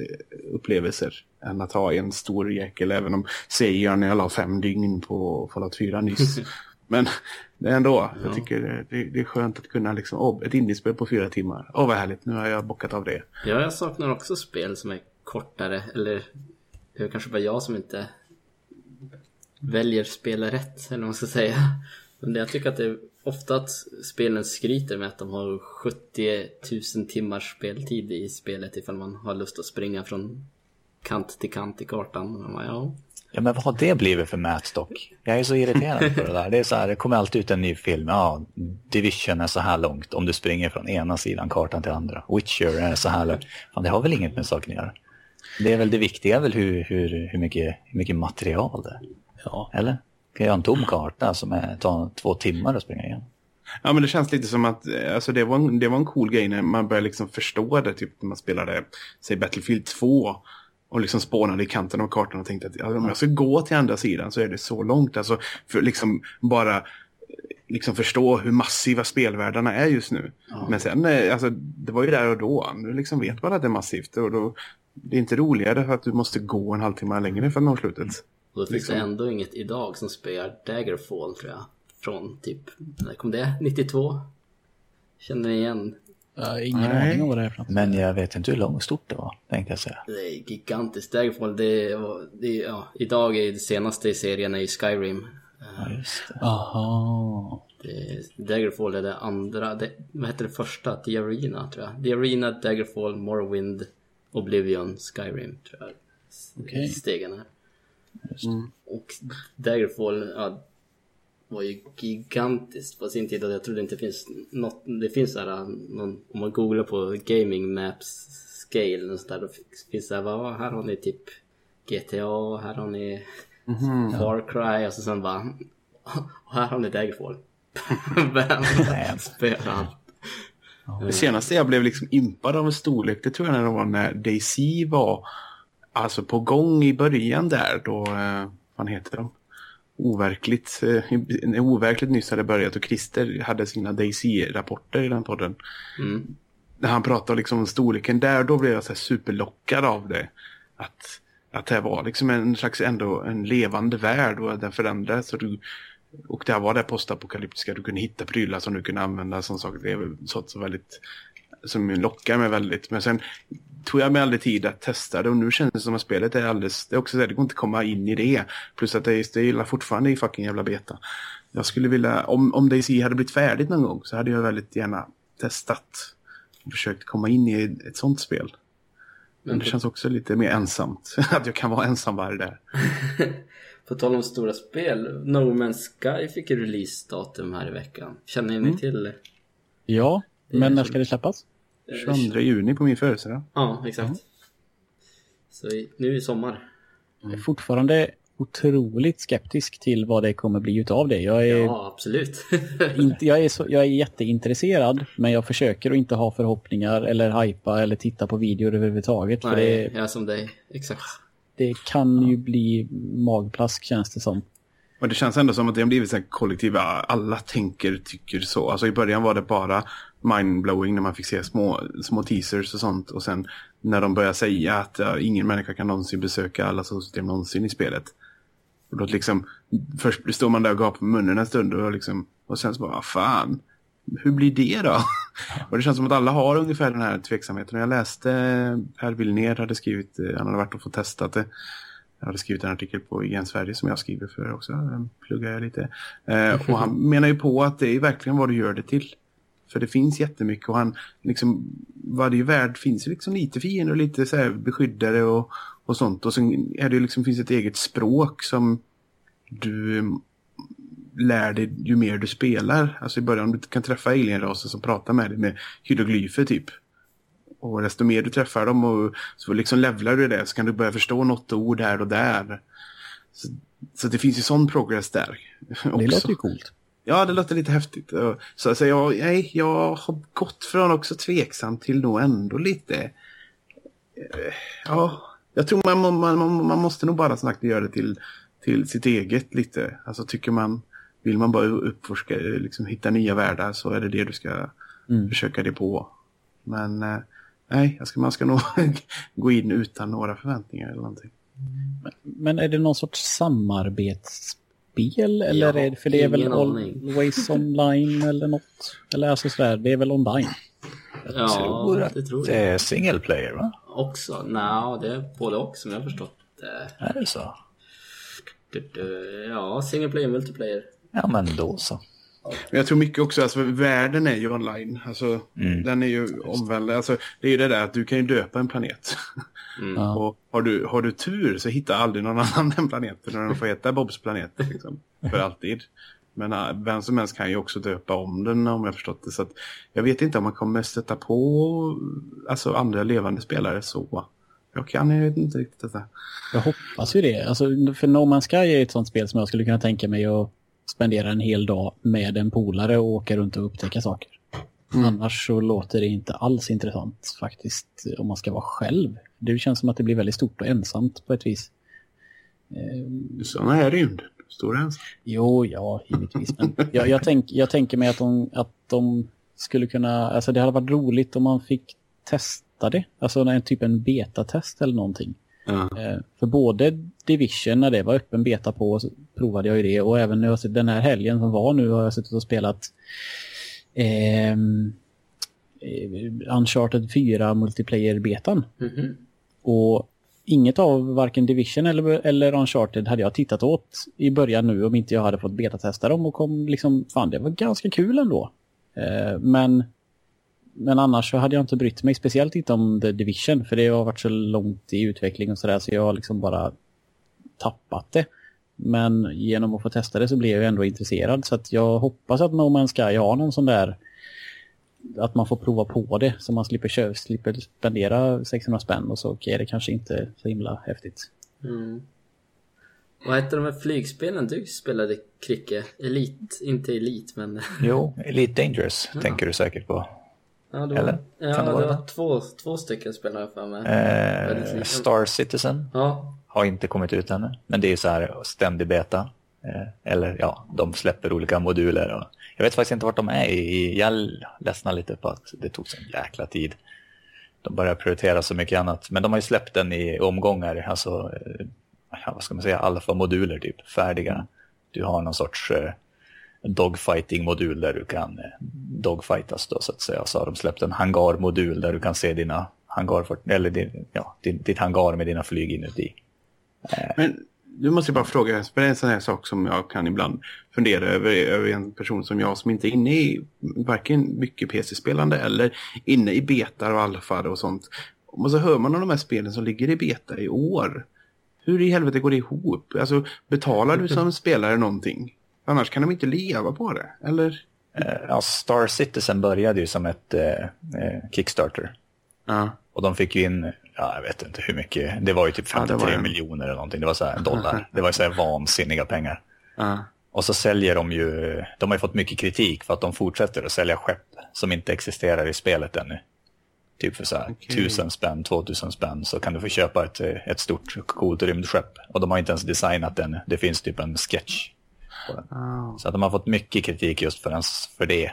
upplevelser än att ha en stor jäkel, även om säger jag när jag la fem dygn på Fallout 4 nyss. *laughs* Men det är ändå, ja. jag tycker det, det, är skönt att kunna liksom, oh, ett indiespel på fyra timmar. Åh oh, vad härligt, nu har jag bockat av det. Ja, jag saknar också spel som är kortare, eller det är kanske bara jag som inte väljer spela rätt, eller vad man ska säga. Men jag tycker att det är ofta att spelen skryter med att de har 70 000 timmars speltid i spelet ifall man har lust att springa från kant till kant i kartan. Bara, ja. ja, men vad har det blivit för mätstock? Jag är så irriterad på det där. Det är så här, det kommer alltid ut en ny film. Ja, Division är så här långt om du springer från ena sidan kartan till andra. Witcher är så här långt. Fan, det har väl inget med saken att göra. Det är väl det viktiga, väl hur, hur, hur, mycket, hur mycket material det är. Ja. Eller? Kan jag ha en tom karta som är, tar två timmar att springa igenom? Ja men det känns lite som att alltså, det, var en, det var en cool grej när man började liksom förstå det. Typ när man spelade, säg Battlefield 2. Och liksom spånade i kanten av kartan och tänkte att ja, om jag ska gå till andra sidan så är det så långt. Alltså för liksom bara liksom förstå hur massiva spelvärldarna är just nu. Ja. Men sen, eh, alltså, det var ju där och då. Nu liksom vet man att det är massivt. Och då, det är inte roligare för att du måste gå en halvtimme längre för att nå slutet. Och då finns liksom. det ändå inget idag som spelar Daggerfall tror jag. Från typ, när kom det? 92? Känner ni igen? Ja, ingen aning om vad det är för. Men jag vet inte hur långt stort det var, tänkte jag säga. Det är gigantiskt. Daggerfall, det, det ja, idag är det senaste i serien är ju Skyrim. Ja, just det. Aha. Det, Daggerfall är det andra, det, vad heter det första? The Arena tror jag. The Arena, Daggerfall, Morrowind, Oblivion, Skyrim tror jag. Okay. Stegen här. Mm. Och Daggerfall ja, var ju gigantiskt på sin tid och jag tror det inte finns något, det finns såhär, någon, om man googlar på gaming maps scale och sådär, då finns det såhär, här har ni typ GTA, här har ni mm, Far Cry och så sen bara, *laughs* och här har ni Daggerfall. *laughs* Spöar allt. Det senaste jag blev liksom impad av en storlek, det tror jag när det var när Daisy var alltså på gång i början där då, eh, vad heter de? Overkligt, eh, overkligt nyss hade börjat och Christer hade sina Daisy-rapporter i den podden. Mm. När han pratade liksom om storleken där, då blev jag så superlockad av det. Att, att det var liksom en slags ändå en levande värld och den förändrades. Och, du, och det var det postapokalyptiska, du kunde hitta prylar som du kunde använda som saker. Det är sånt som väldigt som lockar mig väldigt. Men sen tog jag mig aldrig tid att testa det och nu känns det som att spelet är alldeles, det är också så att det går inte att komma in i det. Plus att det det är fortfarande i fucking jävla beta. Jag skulle vilja, om, om DayZ hade blivit färdigt någon gång så hade jag väldigt gärna testat och försökt komma in i ett sånt spel. Men det känns också lite mer ensamt, *laughs* att jag kan vara ensam varje där. *laughs* På tal om stora spel, No Man's Sky fick ju releasedatum här i veckan. Känner ni mm. till det? Ja, men när ska det släppas? 22 juni på min födelsedag. Ja, exakt. Mm. Så nu i sommar. Jag är fortfarande otroligt skeptisk till vad det kommer bli utav det. Jag är, ja, absolut. *laughs* inte, jag, är så, jag är jätteintresserad, men jag försöker att inte ha förhoppningar eller hypa eller titta på videor överhuvudtaget. Nej, för det, jag är som dig. Exakt. Det kan ju bli magplask känns det som. Och det känns ändå som att det har blivit så kollektiva, alla tänker, tycker så. Alltså i början var det bara mindblowing när man fick se små, små teasers och sånt. Och sen när de börjar säga att ja, ingen människa kan någonsin besöka alla solsystem någonsin i spelet. Och då liksom, först står man där och gapar med munnen en stund och, liksom, och sen så bara, fan, hur blir det då? och det känns som att alla har ungefär den här tveksamheten. Jag läste, Per Vilnér hade skrivit, han hade varit och fått testat det. Jag hade skrivit en artikel på IGN Sverige som jag skriver för också. Den pluggar jag lite. Eh, och han *laughs* menar ju på att det är verkligen vad du gör det till. För det finns jättemycket och han liksom, varje värld finns ju liksom lite fiender och lite så här beskyddare och, och sånt. Och sen är det liksom, finns ett eget språk som du lär dig ju mer du spelar. Alltså i början du kan träffa alienraser som pratar med dig med hieroglyfer typ. Och desto mer du träffar dem och så liksom levlar du det så kan du börja förstå något ord här och där. Så så det finns ju sån progress där. Det också. låter ju coolt. Ja, det låter lite häftigt. Så alltså, jag, nej, jag har gått från också tveksam till nog ändå lite... eh, Ja, jag tror man, man, man, man måste nog bara snacka göra det till, till sitt eget lite. Alltså tycker man, vill man bara uppforska, liksom hitta nya världar så är det det du ska Mm. försöka det på. Men eh, nej, jag ska, man ska nog *laughs* gå in utan några förväntningar eller någonting. Men är det någon sorts samarbetsspel? Eller Jag har är det, för det är väl. Always *laughs* Online eller något? Eller alltså sådär, det är väl online? Ja, tror att det tror Det jag. är single player va? Också? Nej, det är både och som jag har förstått det. Är det så? Ja, single player, multiplayer. Ja men då så. Men jag tror mycket också, alltså världen är ju online. Alltså den är ju omvänd. Alltså det är ju det där att du kan ju döpa en planet. Ja. Och har du, har du tur så hittar aldrig någon annan den planeten. Och den får heta Bobs planet. Liksom, för alltid. Men äh, vem som helst kan ju också döpa om den om jag förstått det. Så att, jag vet inte om man kommer stöta på alltså, andra levande spelare så. Jag kan jag vet inte riktigt detta. Jag hoppas ju det. Alltså, för No Man's Sky är ett sånt spel som jag skulle kunna tänka mig att spendera en hel dag med en polare och åka runt och upptäcka saker. Annars så låter det inte alls intressant faktiskt om man ska vara själv. Det känns som att det blir väldigt stort och ensamt på ett vis. Sådana här rymden. Stora ens. Jo, ja, givetvis. Men jag, jag, tänk, jag tänker mig att de, att de skulle kunna... Alltså det hade varit roligt om man fick testa det. Alltså en typ en betatest eller någonting. Ja. Eh, För både Division, när det var öppen beta på, så provade jag ju det. Och även nu, den här helgen som var nu har jag suttit och spelat ehm, eh, Uncharted 4 multiplayer-betan. Mhm. Och inget av varken Division eller, eller Uncharted hade jag tittat åt i början nu om inte jag hade fått betatesta dem och kom liksom, fan det var ganska kul ändå. Eh, men, men annars så hade jag inte brytt mig, speciellt inte om The Division för det har varit så långt i utveckling och sådär så jag har liksom bara tappat det. Men genom att få testa det så blir jag ändå intresserad så att jag hoppas att No Man's Sky har någon sån där att man får prova på det så man slipper, köpa, slipper spendera 600 spänn och så okej, det kanske inte så himla häftigt. Mm. Vad hette de här flygspelen du spelade, Kricke? Elit, inte Elit men... Jo, Elite Dangerous tänker du säkert på. Ja, det var, Eller? Ja, Kan det det vara var det? två, två stycken spelare för mig. Eh. Star Citizen Ja, har inte kommit ut ännu. Men det är så här ständig beta. Eh, eller ja, de släpper olika moduler. Och jag vet faktiskt inte vart de är i. Jag ledsnar lite på att det tog så jäkla tid. De börjar prioritera så mycket annat. Men de har ju släppt den i omgångar. Alltså, eh, vad ska man säga, alfa-moduler typ, färdiga. Du har någon sorts eh, dogfighting-modul där du kan eh, dogfightas då så att säga. Så har de släppt en hangarmodul där du kan se dina hangar, eller din, ja, din, ditt hangar med dina flyg inuti. Eh. Men du måste bara fråga, för det är en sån här sak som jag kan ibland fundera över, över en person som jag som inte är inne i varken mycket PC-spelande eller inne i betar och alfar och sånt. Och så hör man om de här spelen som ligger i beta i år. Hur i helvete går det ihop? Alltså betalar du som spelare någonting? Annars kan de inte leva på det, eller? Eh, Ja, Star Citizen började ju som ett eh, eh, Kickstarter. Ja. Och de fick ju in, ja, jag vet inte hur mycket, det var ju typ Ja, det 53 var det. miljoner eller någonting, det var så här dollar. *laughs* Det var så här vansinniga pengar. Ja. Och så säljer de ju, de har ju fått mycket kritik för att de fortsätter att sälja skepp som inte existerar i spelet ännu. Typ för så här Okej. tusen spänn, 2000 spänn så kan du få köpa ett, ett stort coolt rymdskepp. Och de har inte ens designat den, det finns typ en sketch på den. Ja. Så att de har fått mycket kritik just för, ens, för det.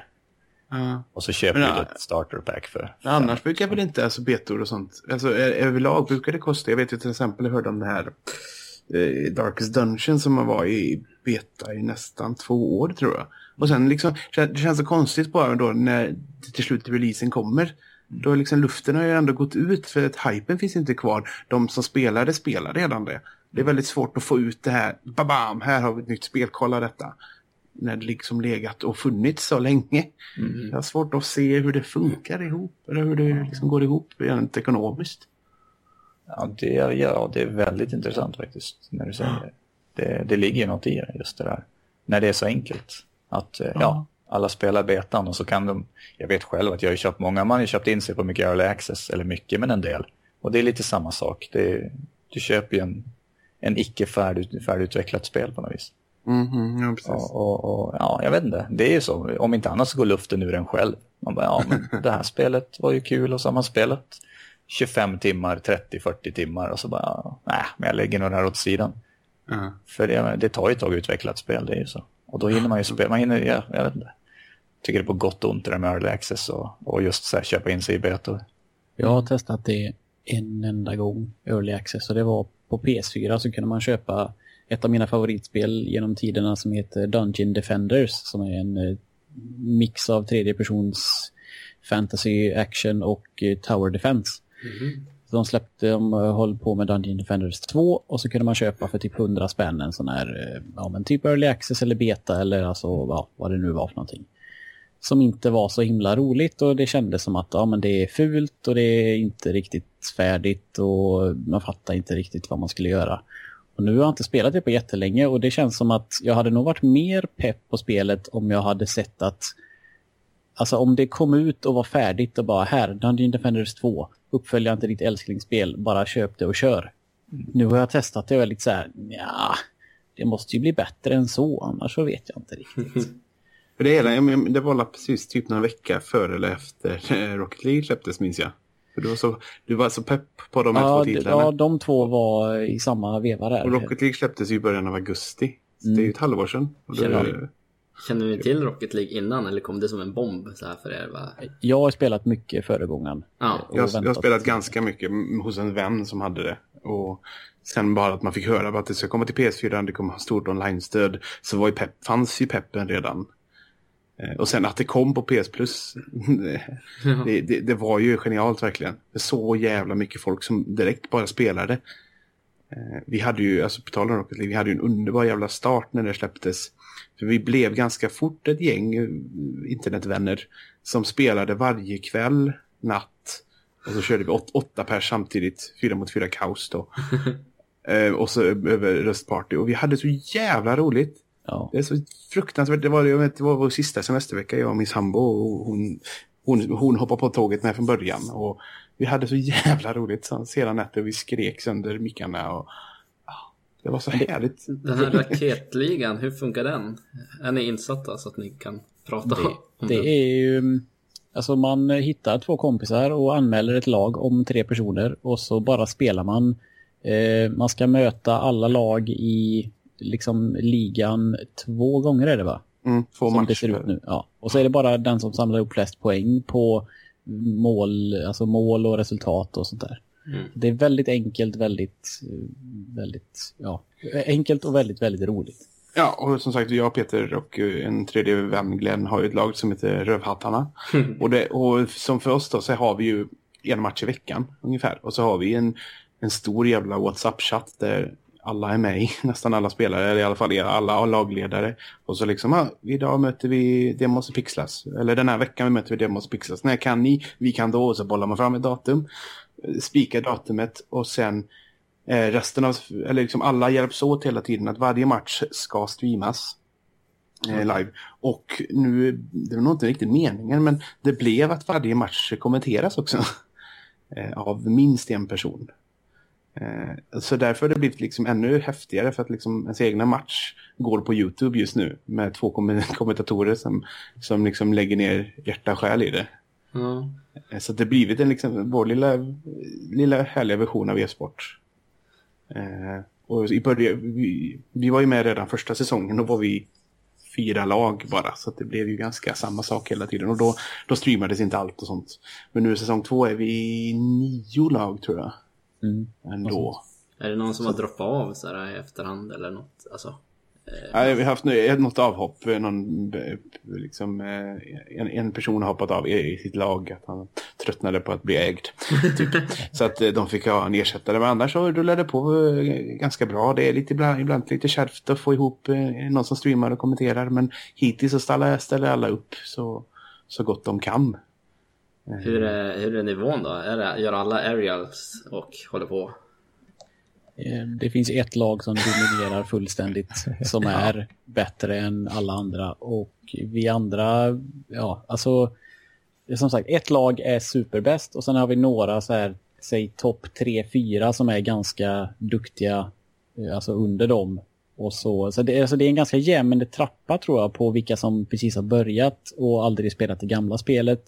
Ja. Och så köper Men, du ett starter pack för... Men annars brukar väl inte alltså betor och sånt, alltså överlag brukar det kosta, jag vet ju till exempel, jag hörde om det här eh, Darkest Dungeon som var i beta i nästan två år tror jag. Och sen liksom, det känns så konstigt bara då när det till slut releasen kommer. Då liksom luften har ju ändå gått ut för att hypen finns inte kvar. De som spelade spelar redan det. Det är väldigt svårt att få ut det här, babam, här har vi ett nytt spel, kolla detta. När det liksom legat och funnits så länge. Jag har svårt att se hur det funkar ihop. Eller hur det liksom går ihop rent ekonomiskt. Ja det, ja, det är väldigt intressant faktiskt när du säger det. det. Det ligger något i det, just det där. När det är så enkelt. Att eh, ja. alla spelar betan och så kan de... Jag vet själv att jag har köpt många, man har köpt in sig på mycket early access, eller mycket men en del. Och det är lite samma sak. Det, du köper ju en, en icke färdig, färdigutvecklat spel på något vis. Mm, ja, precis. Och, och, och, ja, jag vet inte. Det är ju så. Om inte annat så går luften ur en själv. Man bara, ja men *laughs* det här spelet var ju kul och så har man spelat 25 timmar, 30-40 timmar och så bara, ja, nej, men jag lägger nog det här åt sidan. Ja. För det, det tar ju ett tag att utveckla ett spel, det är ju så. Och då hinner man ju spela, man hinner, jag, jag vet inte. Tycker det är på gott och ont det där med early access och, och just så här, köpa in sig i betor. Jag har testat det en enda gång, Early Access, och det var på PS4 så kunde man köpa ett av mina favoritspel genom tiderna som heter Dungeon Defenders som är en eh, mix av tredje persons fantasy, action och eh, tower defense. Så de släppte, de eh, höll på med Dungeon Defenders 2 och så kunde man köpa för typ 100 spänn en sån här, ja men typ early access eller beta eller alltså ja, vad det nu var för någonting. Som inte var så himla roligt och det kändes som att ja men det är fult och det är inte riktigt färdigt och man fattar inte riktigt vad man skulle göra. Och nu har jag inte spelat det på jättelänge och det känns som att jag hade nog varit mer pepp på spelet om jag hade sett att Alltså om det kom ut och var färdigt och bara här, Dungeon Defenders 2, uppföljer inte ditt älsklingsspel, bara köp det och kör. Nu har jag testat det och är lite så här, ja, det måste ju bli bättre än så, annars så vet jag inte riktigt. *laughs* För det, hela, det var precis typ några vecka före eller efter *laughs* Rocket League släpptes minns jag. För du var så, du var så pepp på de här ja, två titlarna. ja, de två var i samma veva där. Och Rocket League släpptes ju i början av augusti. Så Det är ju ett halvår sedan. Och Känner? Känner ni till Rocket League innan eller kom det som en bomb så här för er? Va? Jag har spelat mycket föregångaren. Ja. jag, jag har spelat ganska mycket hos en vän som hade det. Och sen bara att man fick höra att det ska komma till PS4, det kommer ha stort online-stöd. Så var ju pepp, fanns ju peppen redan. Eh, Och sen att det kom på PS Plus. *laughs* det, det, det var ju genialt verkligen. Det så jävla mycket folk som direkt bara spelade. Eh, Vi hade ju, alltså på tal om Rocket League, vi hade ju en underbar jävla start när det släpptes. För vi blev ganska fort ett gäng eh, internetvänner som spelade varje kväll, natt. Och så körde vi åt, åtta pers samtidigt, fyra mot fyra kaos då. *laughs* Och så över röstparty. Och vi hade så jävla roligt. Ja. Det är så fruktansvärt. Det var, jag vet, det var vår sista semestervecka, jag och min sambo. Och hon, hon, hon hoppade på tåget med från början. Och vi hade så jävla roligt. Sedan nätter vi skrek sönder mickarna. Och, det var så härligt. Den här raketligan, hur funkar den? Är ni insatta så att ni kan prata Det, om det är ju... Alltså man hittar två kompisar och anmäler ett lag om tre personer och så bara spelar man. Eh, man ska möta alla lag i liksom ligan två gånger är det va? Mm, två som matcher. det ser ut nu. Ja. Och så är det bara den som samlar upp flest poäng på mål, alltså mål och resultat och sånt där. Mm. Det är väldigt enkelt, väldigt, väldigt, ja, enkelt och väldigt, väldigt roligt. Ja, och som sagt, jag, Peter och eh, en tredje vän, Glenn, har ju ett lag som heter Rövhattarna. *laughs* och, det, och som för oss då så har vi ju en match i veckan ungefär. Och så har vi en, en stor jävla WhatsApp-chatt där alla är med i, *laughs* nästan alla spelare, eller i alla fall alla lagledare. Och så liksom, ja, idag möter vi Demos och Pixlas. Eller den här veckan möter vi Demos och Pixlas. När kan ni? Vi kan då. Och så bollar man fram ett datum, eh, spikar datumet och sen eh, resten av, eller liksom alla hjälps åt hela tiden att varje match ska streamas eh, live. Och nu, det var nog inte riktigt meningen, men det blev att varje match kommenteras också. *laughs* eh, av minst en person. Eh, så därför har det blivit liksom ännu häftigare för att liksom ens egna match går på YouTube just nu med två kom *laughs* kommentatorer som, som liksom lägger ner hjärta och själ i det. Eh, Så det har blivit en liksom, vår lilla, lilla härliga version av e-sport. Eh, och i början, vi, vi var ju med redan första säsongen, då var vi fyra lag bara. Så det blev ju ganska samma sak hela tiden. Och då, då streamades inte allt och sånt. Men nu i säsong två är vi nio lag tror jag. Mm. Ändå. Är det någon som har droppat av så här i efterhand eller något? Alltså, Ja, vi har haft nu- något avhopp. eh, Någon, eh, liksom, eh, en, en person har hoppat av i, i sitt lag. Att han tröttnade på att bli ägd. Typ. *laughs* så att eh, de fick ha en ersättare. Men annars så rullade det på eh, ganska bra. Det är lite ibland, ibland lite kärvt att få ihop eh, någon som streamar och kommenterar. Men hittills så ställer, ställer alla upp så, så gott de kan. Hur, är, hur är nivån då? Är det, gör alla aerials och håller på? Eh, Det finns ett lag som dominerar fullständigt *laughs* som är bättre än alla andra och vi andra, ja alltså som sagt ett lag är superbäst och sen har vi några så här, säg topp 3-4 som är ganska duktiga alltså under dem. Och så så det, alltså det är en ganska jämn trappa tror jag på vilka som precis har börjat och aldrig spelat det gamla spelet.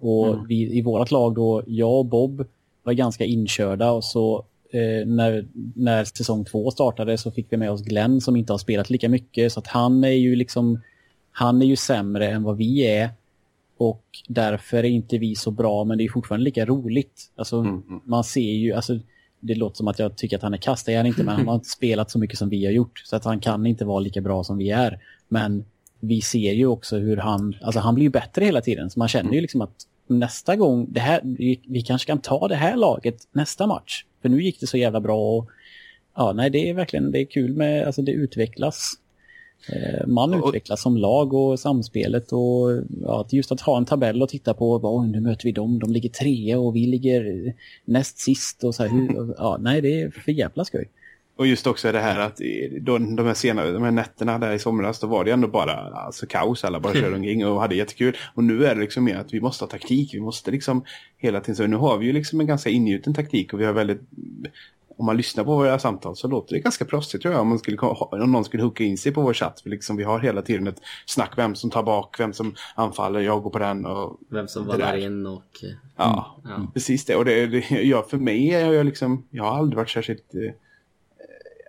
Och mm. vi, i vårt lag då, jag och Bob var ganska inkörda och så eh, när, när säsong två startade så fick vi med oss Glenn som inte har spelat lika mycket så att han är ju liksom han är ju sämre än vad vi är och därför är inte vi så bra men det är fortfarande lika roligt. Alltså mm. mm. man ser ju, alltså det låter som att jag tycker att han är kast, det är han inte men han har *laughs* inte spelat så mycket som vi har gjort så att han kan inte vara lika bra som vi är. Men vi ser ju också hur han, alltså han blir ju bättre hela tiden så man känner ju mm. liksom att nästa gång, det här, vi, vi kanske kan ta det här laget nästa match. För nu gick det så jävla bra och ja, nej det är verkligen, det är kul med, alltså det utvecklas. Eh, man utvecklas som lag och samspelet och ja, just att ha en tabell och titta på, oh, nu möter vi dem, de ligger trea och vi ligger näst sist och så här, *laughs* ja, nej det är för jävla skoj. Och just också det här att då, de, här senare, de här nätterna där i somras då var det ändå bara alltså, kaos. Alla bara körde omkring och hade jättekul. Och nu är det liksom mer att vi måste ha taktik. Vi måste liksom hela tiden. Så nu har vi ju liksom en ganska ingjuten taktik och vi har väldigt... Om man lyssnar på våra samtal så låter det ganska proffsigt tror jag. Om, man skulle, om någon skulle hooka in sig på vår chatt. För liksom, vi har hela tiden ett snack. Vem som tar bak, vem som anfaller, jag går på den. Och vem som vallar in och... Ja, mm. ja, precis det. Och det, det, ja, för mig är jag liksom... Jag har aldrig varit särskilt... Eh,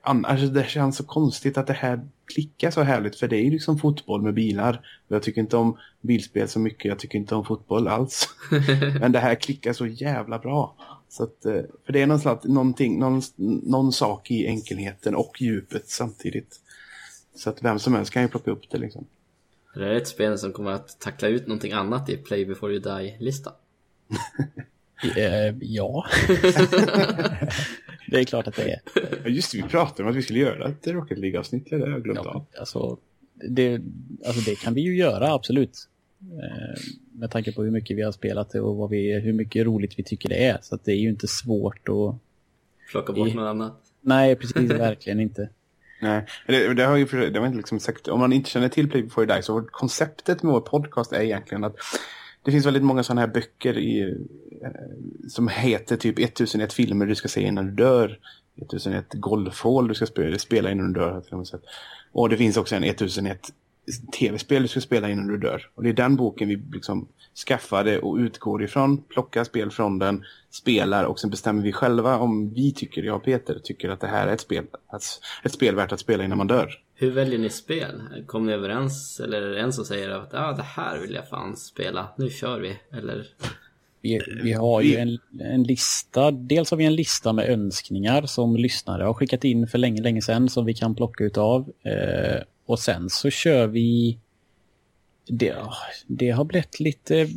annars det känns så konstigt att det här klickar så härligt för det är ju liksom fotboll med bilar. Jag tycker inte om bilspel så mycket, jag tycker inte om fotboll alls. *laughs* Men det här klickar så jävla bra. Så att, eh, för det är någon slags, någonting, någon, någon sak i enkelheten och djupet samtidigt. Så att vem som helst kan ju plocka upp det liksom. Det är ett spel som kommer att tackla ut någonting annat i Play before you die-listan. uh, *laughs* ja. *laughs* Det är klart att det är. Ja, just det, vi pratade om att vi skulle göra ett Rocket League-avsnitt. Det har jag glömt ja, av. Alltså det, alltså det kan vi ju göra, absolut. Eh, med tanke på hur mycket vi har spelat det och vad vi, hur mycket roligt vi tycker det är. Så det är ju inte svårt att... Plocka bort I, något annat. Nej, precis, *laughs* verkligen inte. Nej, det, det har ju det var inte liksom sagt, om man inte känner till Play before you die så konceptet med vår podcast är egentligen att det finns väldigt många sådana här böcker i, eh, som heter typ 1001 filmer du ska se innan du dör. 1001 golfhål du ska spela, spela innan du dör. Och det finns också en 1001 tv-spel du ska spela innan du dör. Och det är den boken vi liksom skaffade och utgår ifrån, plockar spel från den, spelar och sen bestämmer vi själva om vi tycker, jag och Peter, tycker att det här är ett spel, ett spel värt att spela innan man dör. Hur väljer ni spel? Kommer ni överens eller är det en som säger att ah, det här vill jag fan spela, nu kör vi? Eller? Vi, vi har ju en, en, lista, dels har vi en lista med önskningar som lyssnare har skickat in för länge, länge sedan som vi kan plocka utav. Eh, och sen så kör vi det, det har blivit lite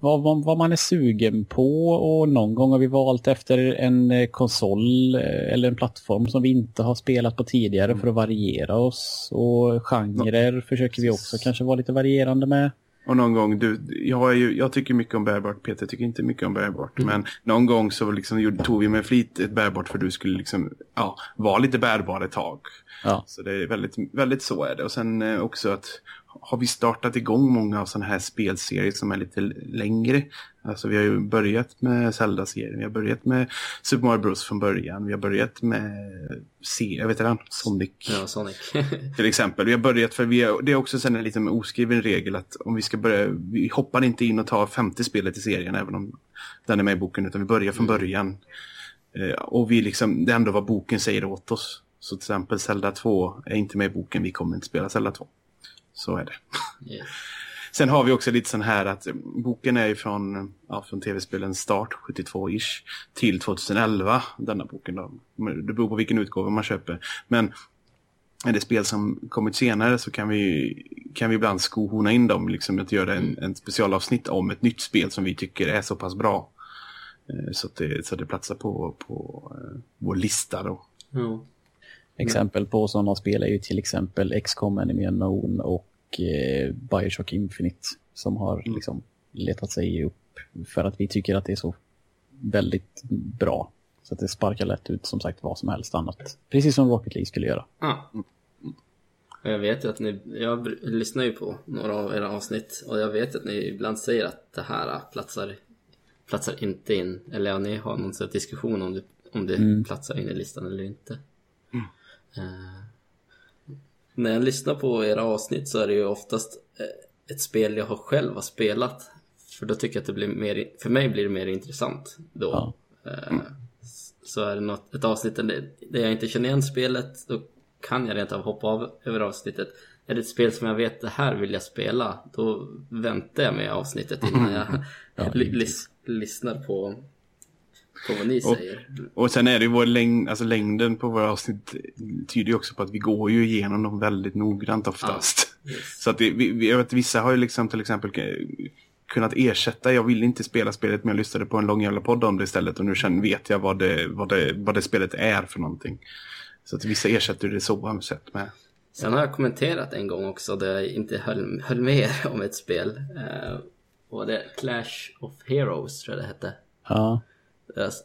vad, vad, vad, man är sugen på och någon gång har vi valt efter en konsol eller en plattform som vi inte har spelat på tidigare mm. för att variera oss. Och genrer no. försöker vi också kanske vara lite varierande med. Och någon gång, du, jag, ju, jag tycker mycket om bärbart, Peter tycker inte mycket om bärbart. Mm. Men någon gång så liksom tog vi med flit ett bärbart för du skulle liksom, ja, vara lite bärbar ett tag. Ja. Så det är väldigt, väldigt så är det. Och sen eh, också att har vi startat igång många av sådana här spelserier som är lite längre. Alltså vi har ju börjat med Zelda-serien, vi har börjat med Super Mario Bros från början, vi har börjat med C, jag vet inte, Sonic. Ja, Sonic. *laughs* till exempel. Vi har börjat för vi är, det är också sen en liten oskriven regel att om vi ska börja, vi hoppar inte in och tar 50 spelet i serien även om den är med i boken, utan vi börjar från mm. början. Eh, och vi liksom, det är ändå vad boken säger åt oss. Så till exempel Zelda 2 är inte med i boken, vi kommer inte spela Zelda 2. Så är det. Yeah. Sen har vi också lite sån här att boken är från, ja, från tv-spelen start, 72-ish, till 2011, denna boken då. Det beror på vilken utgåva man köper. Men är det spel som kommit senare så kan vi, kan vi ibland skohorna in dem, liksom att göra en, en specialavsnitt om ett nytt spel som vi tycker är så pass bra. Eh, så att det, så det platsar på, på uh, vår lista då. Mm. Exempel på sådana spel är ju till exempel XCOM Enemy Unknown och eh, Bioshock Infinite som har mm. liksom letat sig upp för att vi tycker att det är så väldigt bra. Så att det sparkar lätt ut som sagt vad som helst annat. Precis som Rocket League skulle göra. Ah. Jag vet ju att ni, jag lyssnar ju på några av era avsnitt och jag vet att ni ibland säger att det här platsar, platsar inte in. Eller ja, ni har någon sån diskussion om det, om det mm. platsar in i listan eller inte. Mm. Uh, när jag lyssnar på era avsnitt så är det ju oftast eh, ett spel jag har själv har spelat. För då tycker jag att det blir mer, för mig blir det mer intressant då. Ja. Mm. Så är det något, ett avsnitt där jag inte känner igen spelet, då kan jag rent av hoppa av över avsnittet. Är det ett spel som jag vet det här vill jag spela, då väntar jag med avsnittet innan jag *laughs* ja, *laughs* lys lyssnar på, på vad ni säger. Och sen är det ju vår längd, alltså längden på våra avsnitt tyder ju också på att vi går ju igenom dem väldigt noggrant oftast. Ja, yes. *laughs* Så att det, vi, jag vet, vissa har ju liksom till exempel kunnat ersätta. Jag ville inte spela spelet men jag lyssnade på en lång jävla podd om det istället och nu känner, vet jag vad det, vad, det, vad det spelet är för någonting. Så att vissa ersätter det så sätt med. Sen har jag kommenterat en gång också där jag inte höll, höll med om ett spel. Uh, var det Clash of Heroes tror jag det hette. Ja.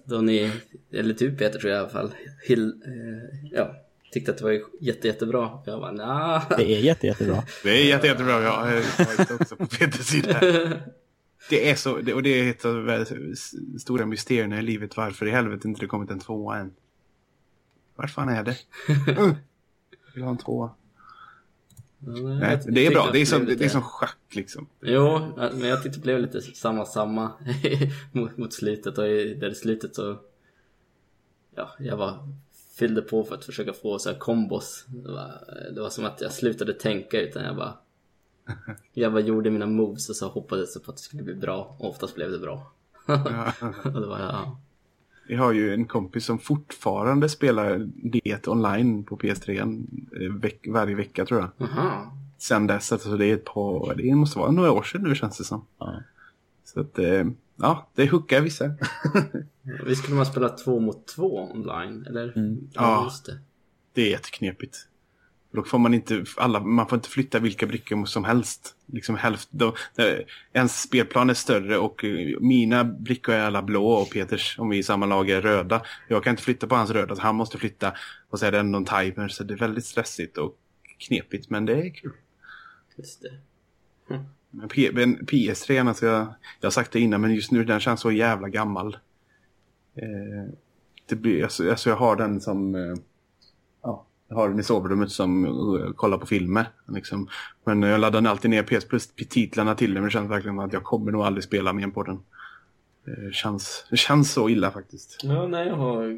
Då ni, eller du Peter tror jag i alla fall, Hill, uh, ja, tyckte att det var jätte, jättebra. Jag bara, nah. Det är jätte, jättebra. Det är jätte, jättebra. Jag har också på Peters sida. Det är så, och det är ett av de stora mysterierna i livet. Varför i helvete inte det kommit en tvåa än? Vart fan är det? jag vill ha en tvåa. Nej, det är bra. Det är, som, lite... det är som schack liksom. Jo, men jag tyckte det blev lite samma samma *laughs* mot, mot slutet och i det slutet så ja, jag var fyllde på för att försöka få så här kombos. Det var, det var som att jag slutade tänka utan jag bara *laughs* jag bara gjorde mina moves och så hoppades på att det skulle bli bra och oftast blev det bra. *laughs* och det var, ja. Vi har ju en kompis som fortfarande spelar det online på PS3 eh, veck varje vecka tror jag. Aha. Sen dess, alltså det är ett par, det måste vara några år sedan nu känns det som. Ja. Så att, eh, ja, det huckar vissa. *laughs* Vi skulle man spela två mot två online, eller? Mm. Ja, just det. det är jätteknepigt. Då får man inte, alla, man får inte flytta vilka brickor som helst. Liksom hälft, då, ens spelplan är större och mina brickor är alla blå och Peters, om vi i samma lag, är röda. Jag kan inte flytta på hans röda, så han måste flytta. Och så är det ändå en timer, så det är väldigt stressigt och knepigt, men det är kul. Just det. Hm. Men, P men PS3, alltså jag, jag har sagt det innan, men just nu den känns så jävla gammal. Eh, det blir, alltså, alltså jag har den som... Eh, har den i sovrummet som uh, kollar på filmer. Liksom. Men jag laddar den alltid ner PS Plus-titlarna till den. Men det känns verkligen att jag kommer nog aldrig spela mer på den. Det känns, det känns så illa faktiskt. Ja, nej, jag har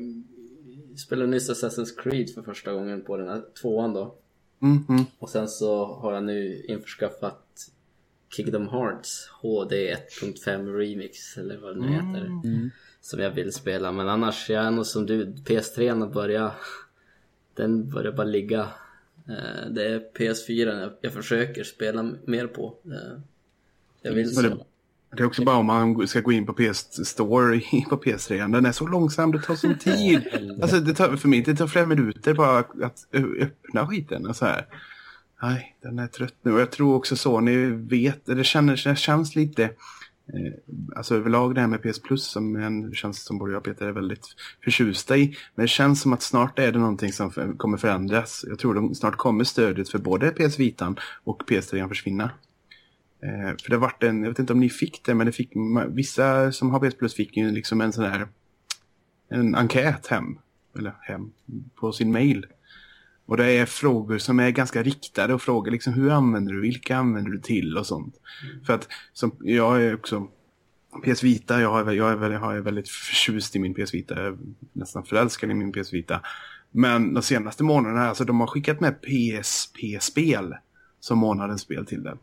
spelat nyss Assassin's Creed för första gången på den här tvåan då. Mm -hmm. Och sen så har jag nu införskaffat Kingdom Hearts HD 1.5 Remix eller vad det nu heter. Mm. Som jag vill spela. Men annars, jag är nog som du, PS3 börjar den börjar bara ligga. Eh, det är PS4 jag försöker spela mer på. Eh, jag vill det, det är också bara om man ska gå in på PS Store *laughs* på PS3. Den är så långsam, det tar sån tid. *laughs* alltså det tar, för mig det tar flera minuter bara att öppna skiten och så här. Nej, den är trött nu. Och jag tror också Sony vet, det, känner, känns lite Eh, alltså överlag det här med PS Plus som en känns som både jag och Peter är väldigt förtjusta i. Men det känns som att snart är det någonting som kommer förändras. Jag tror att snart kommer stödet för både PS Vitan och PS3 försvinna. Eh, för det har varit en, jag vet inte om ni fick det, men det fick, vissa som har PS Plus fick ju liksom en sån här en enkät hem, eller hem, på sin mail. Och det är frågor som är ganska riktade och frågor liksom hur använder du, vilka använder du till och sånt. Mm. För att som, jag är också PS Vita, jag, har, jag, är, väldigt, jag är väldigt förtjust i min PS Vita, jag är nästan förälskad i min PS Vita. Men de senaste månaderna, alltså de har skickat med PSP-spel som månadens spel till den.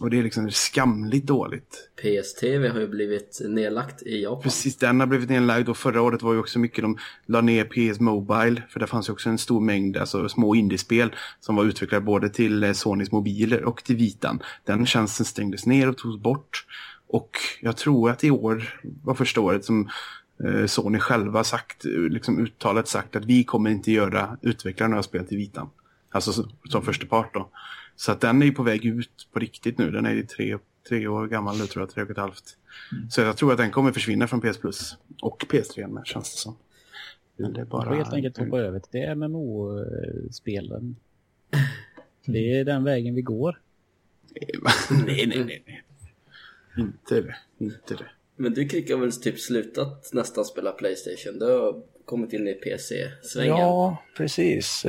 Och det är liksom skamligt dåligt. PSTV har ju blivit nedlagt i Japan. Precis, den har blivit nedlagd och förra året var ju också mycket de la ner PS Mobile. För det fanns ju också en stor mängd alltså, små indiespel som var utvecklade både till eh, Sonys mobiler och till Vitan. Den tjänsten stängdes ner och togs bort. Och jag tror att i år var första året som eh, Sony själva sagt, liksom uttalat sagt att vi kommer inte göra utveckla några spel till Vitan. Alltså som, som första part då. Så att den är ju på väg ut på riktigt nu. Den är ju tre, tre år gammal nu tror jag, tre och ett halvt. Mm. Så jag tror att den kommer försvinna från PS Plus. Och PS3 med känns det som. Men det är bara... helt enkelt hoppa över till det MMO-spelen. Det är den vägen vi går. *laughs* nej, nej, nej, nej. Inte det. Inte det. Men du Krik har väl typ slutat nästan spela Playstation? Du har kommit in i PC-svängen. Ja, precis.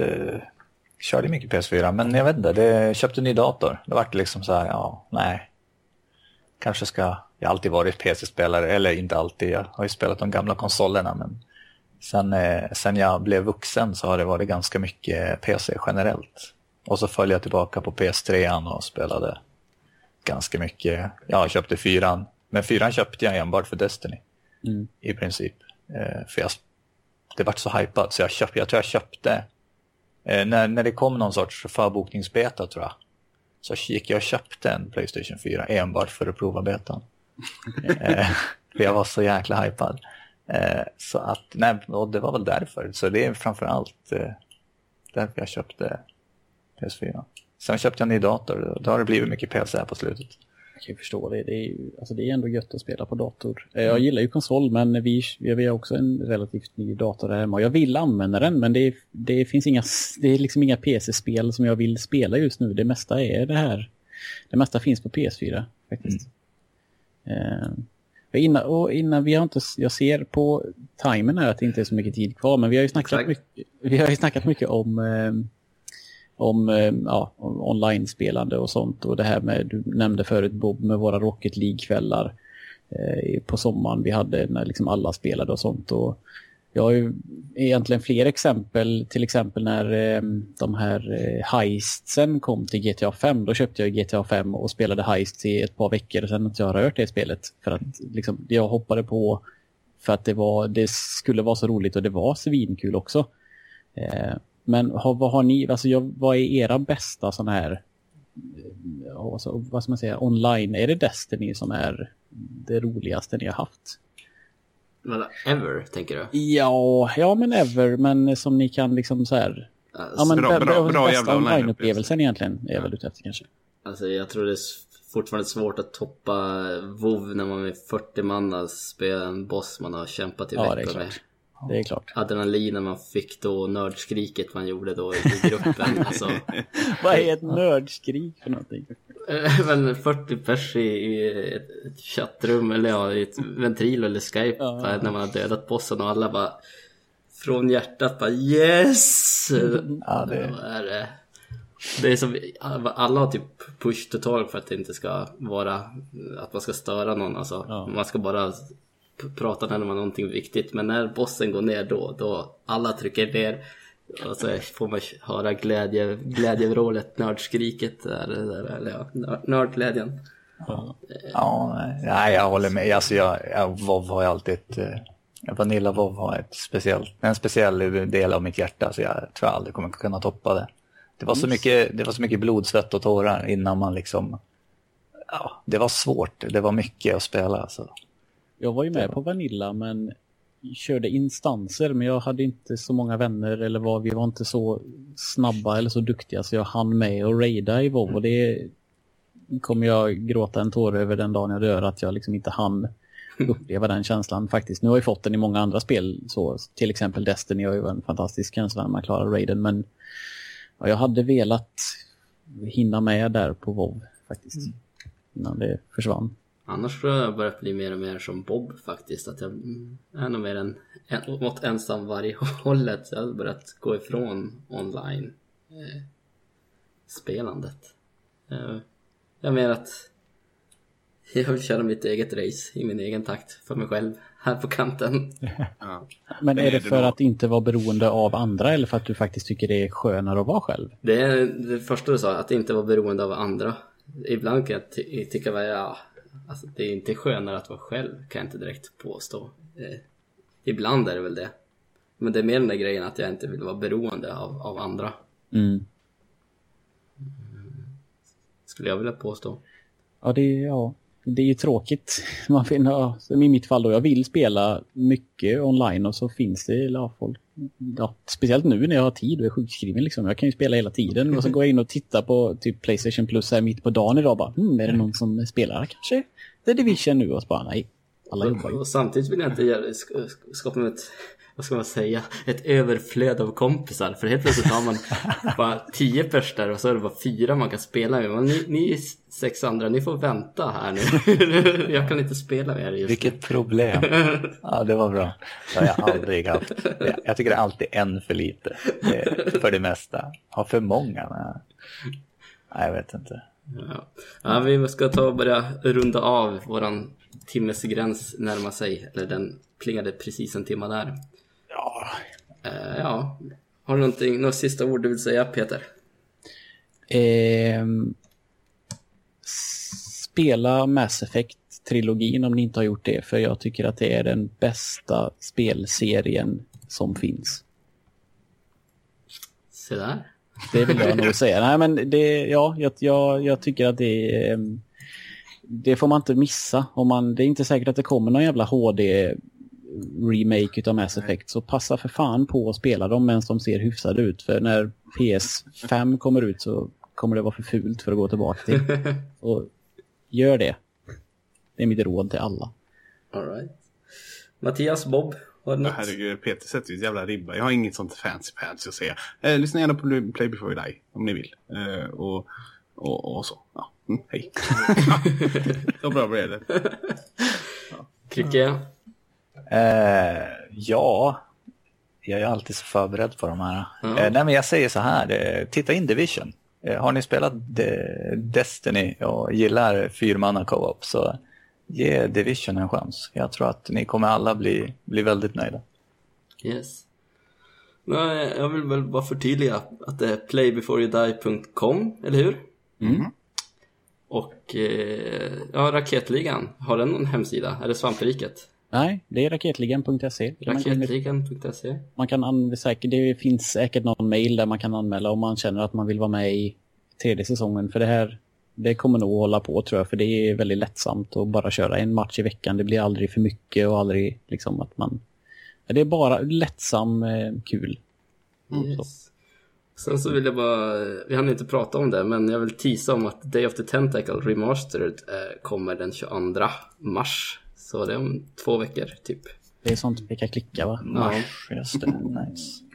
Körde mycket PS4, men jag vet inte, det köpte en ny dator. Det vart liksom så här, ja, nej. Kanske ska, jag har alltid varit PC-spelare, eller inte alltid, jag har ju spelat de gamla konsolerna, men sen, eh, sen jag blev vuxen så har det varit ganska mycket PC generellt. Och så följde jag tillbaka på PS3 och spelade ganska mycket. Ja, jag köpte fyran, men fyran köpte jag enbart för Destiny. Mm. I princip. Eh, för jag, det vart så hypat så jag, köpt, jag tror jag köpte Eh, när, när det kom någon sorts förbokningsbeta tror jag, så gick jag och köpte en Playstation 4 enbart för att prova betan. *laughs* eh, för jag var så jäkla hypad. Eh, så att, nej, och det var väl därför. Så det är framförallt eh, därför jag köpte PS4. Sen köpte jag en ny dator, då har det blivit mycket PC på slutet. Jag kan förstå det. Det är, ju, alltså det är ändå gött att spela på dator. Eh, jag gillar ju konsol men vi, vi har också en relativt ny dator där hemma. Jag vill använda den men det, det finns inga, det är liksom inga PC-spel som jag vill spela just nu. Det mesta är det här. Det mesta finns på PS4 faktiskt. Mm. Uh, innan, och innan vi har inte, jag ser på timern här att det inte är så mycket tid kvar men vi har ju snackat, mycket, vi har ju snackat mycket om uh, om eh, ja, online-spelande och sånt. Och det här med, du nämnde förut Bob, med våra Rocket League-kvällar eh, på sommaren vi hade när liksom alla spelade och sånt. Och jag har ju egentligen fler exempel, till exempel när eh, de här eh, heistsen kom till GTA 5. Då köpte jag GTA 5 och spelade heist i ett par veckor och sen att jag har rört det spelet. För att liksom, jag hoppade på för att det, var, det skulle vara så roligt och det var svinkul också. Eh, Eh, men har, vad har ni, alltså jag, vad är era bästa sådana här, alltså, vad ska man säga, online? Är det Destiny som är det roligaste ni har haft? Men ever, tänker du? Ja, ja men ever, men som ni kan liksom så här... Alltså, ja, men bra, bra, bra bästa online-upplevelsen egentligen är jag väl ute efter kanske. Alltså jag tror det är fortfarande svårt att toppa WoW när man är 40 man spelar en boss man har kämpat i ja, veckor med det är klart. Adrenalinen man fick då, nördskriket man gjorde då i gruppen. *laughs* alltså. Vad är ett nördskrik för någonting? Men 40 pers i, i ett chattrum eller ja, i ett ventrilo eller Skype ja. när man har dödat bossen och alla bara från hjärtat bara yes! Ja, det... är det. Det är som, alla har typ push to talk för att det inte ska vara att man ska störa någon alltså. Ja. Man ska bara prata när man har någonting viktigt. Men när bossen går ner då, då alla trycker ner. Och så får man höra glädje, glädjevrålet, nördskriket där, där eller ja, nördglädjen. Ja, ja nej, jag håller med. Alltså jag, jag, WoW har ju alltid ett... Eh, Vanilla WoW har ett speciell, en speciell del av mitt hjärta så jag tror jag aldrig kommer kunna toppa det. Det var så mycket, det var så mycket blod, svett och tårar innan man liksom... Ja, det var svårt. Det var mycket att spela. Så. Jag var ju med på Vanilla men körde instanser men jag hade inte så många vänner eller var, vi var inte så snabba eller så duktiga så jag hann med och raida i WoW och det kommer jag gråta en tår över den dagen jag dör att jag liksom inte hann uppleva den känslan faktiskt. Nu har jag fått den i många andra spel så till exempel Destiny har ju en fantastisk känsla när man klarar raiden men ja, jag hade velat hinna med där på WoW faktiskt mm. innan det försvann. Annars tror jag jag börjat bli mer och mer som Bob faktiskt. Att jag är nog mer en, en, åt ensam varje *laughs* hållet. Så jag har börjat gå ifrån online eh, spelandet. Eh, jag menar att jag vill köra mitt eget race i min egen takt för mig själv här på kanten. *laughs* Ja. Men är det för att inte vara beroende av andra eller för att du faktiskt tycker det är skönare att vara själv? Det är det första du sa, att inte vara beroende av andra. Ibland kan jag ty tycka att ja, Alltså det är inte skönare att vara själv kan jag inte direkt påstå. Eh, ibland är det väl det. Men det är mer den där grejen att jag inte vill vara beroende av, av andra. Mm. Skulle jag vilja påstå. Ja, det är, ja, det är ju tråkigt. *laughs* Man finner, ja, I mitt fall då, jag vill spela mycket online och så finns det ja, folk, ja, speciellt nu när jag har tid och är sjukskriven liksom. Jag kan ju spela hela tiden och så *laughs* går jag in och tittar på typ Playstation Plus här mitt på dagen idag bara, hmm, är det någon som spelar kanske? The Division nu och så bara, nej. Alla jobbar ju. Och samtidigt vill jag inte skapa ett vad ska man säga, ett överflöd av kompisar. För helt plötsligt har man *laughs* bara tio pers där och så är det bara fyra man kan spela med. Men ni, ni sex andra, ni får vänta här nu. *laughs* jag kan inte spela med er just Vilket problem. *laughs* Ja, det var bra. Det har jag aldrig haft. Jag tycker det är alltid en för lite. För det mesta. Har för många. Nej, jag vet inte. Ja. ja, vi ska ta och börja runda av våran timmesgräns närma sig. Eller den plingade precis en timme där. Ja. Uh, ja. Har du någonting, något sista ord du vill säga Peter? Eh, spela Mass Effect-trilogin om ni inte har gjort det. För jag tycker att det är den bästa spelserien som finns. Se där. Det vill jag nog säga. Nej, men det, ja, jag, jag, jag tycker att det är... Ehm, det får man inte missa. Om man, det är inte säkert att det kommer någon jävla HD remake av Mass Effect så passa för fan på att spela dem medan de ser hyfsade ut. För när PS5 kommer ut så kommer det vara för fult för att gå tillbaka till. *laughs* Och gör det. Det är mitt råd till alla. All right. Mattias, Bob, har du något? Herregud, Peter sätter ju ett jävla ribba. Jag har inget sånt fancy fancy att säga. Eh, lyssna gärna på Play before you die om ni vill. Eh, och, och, och, så. Ja. Mm, hej. *laughs* så bra blev det. Ja. Krycke? Eh, ja, jag är alltid så förberedd på de här. Mm. Eh, nej, men jag säger så här, eh, titta in Division. Eh, har ni spelat Destiny och gillar fyrmanna co-op så ge Division en chans. Jag tror att ni kommer alla bli, bli väldigt nöjda. Yes. Nej, jag vill väl bara förtydliga att det är playbeforeyouDie.com, eller hur? Mm. Och eh, ja, Raketligan, har den någon hemsida? Är det Svampriket? Nej, det är raketligan.se. Raketligan.se. Man kan säkert, det finns säkert någon mail där man kan anmäla om man känner att man vill vara med i tredje säsongen. För det här, det kommer nog hålla på tror jag, för det är väldigt lättsamt att bara köra en match i veckan. Det blir aldrig för mycket och aldrig liksom att man... Det är bara lättsam, eh, kul. Mm. Yes. Sen så vill jag bara, vi hann inte prata om det, men jag vill tisa om att Day of the Tentacle Remastered eh, kommer den 22 mars. Så det är om två veckor typ. Det är sånt vi kan klicka va? Mars, ja. just det. Nice. *laughs*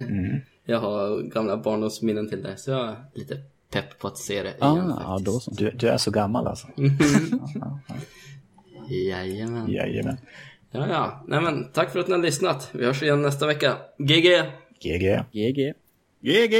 Mm. Jag har gamla barndomsminnen till det, så jag är lite pepp på att se det ah, igen. Ja, då så. Du, du, är så gammal alltså? *laughs* Jajamän. Jajamän. Ja, ja. Nej, men, tack för att ni har lyssnat. Vi hörs igen nästa vecka. GG! GG. GG. GG!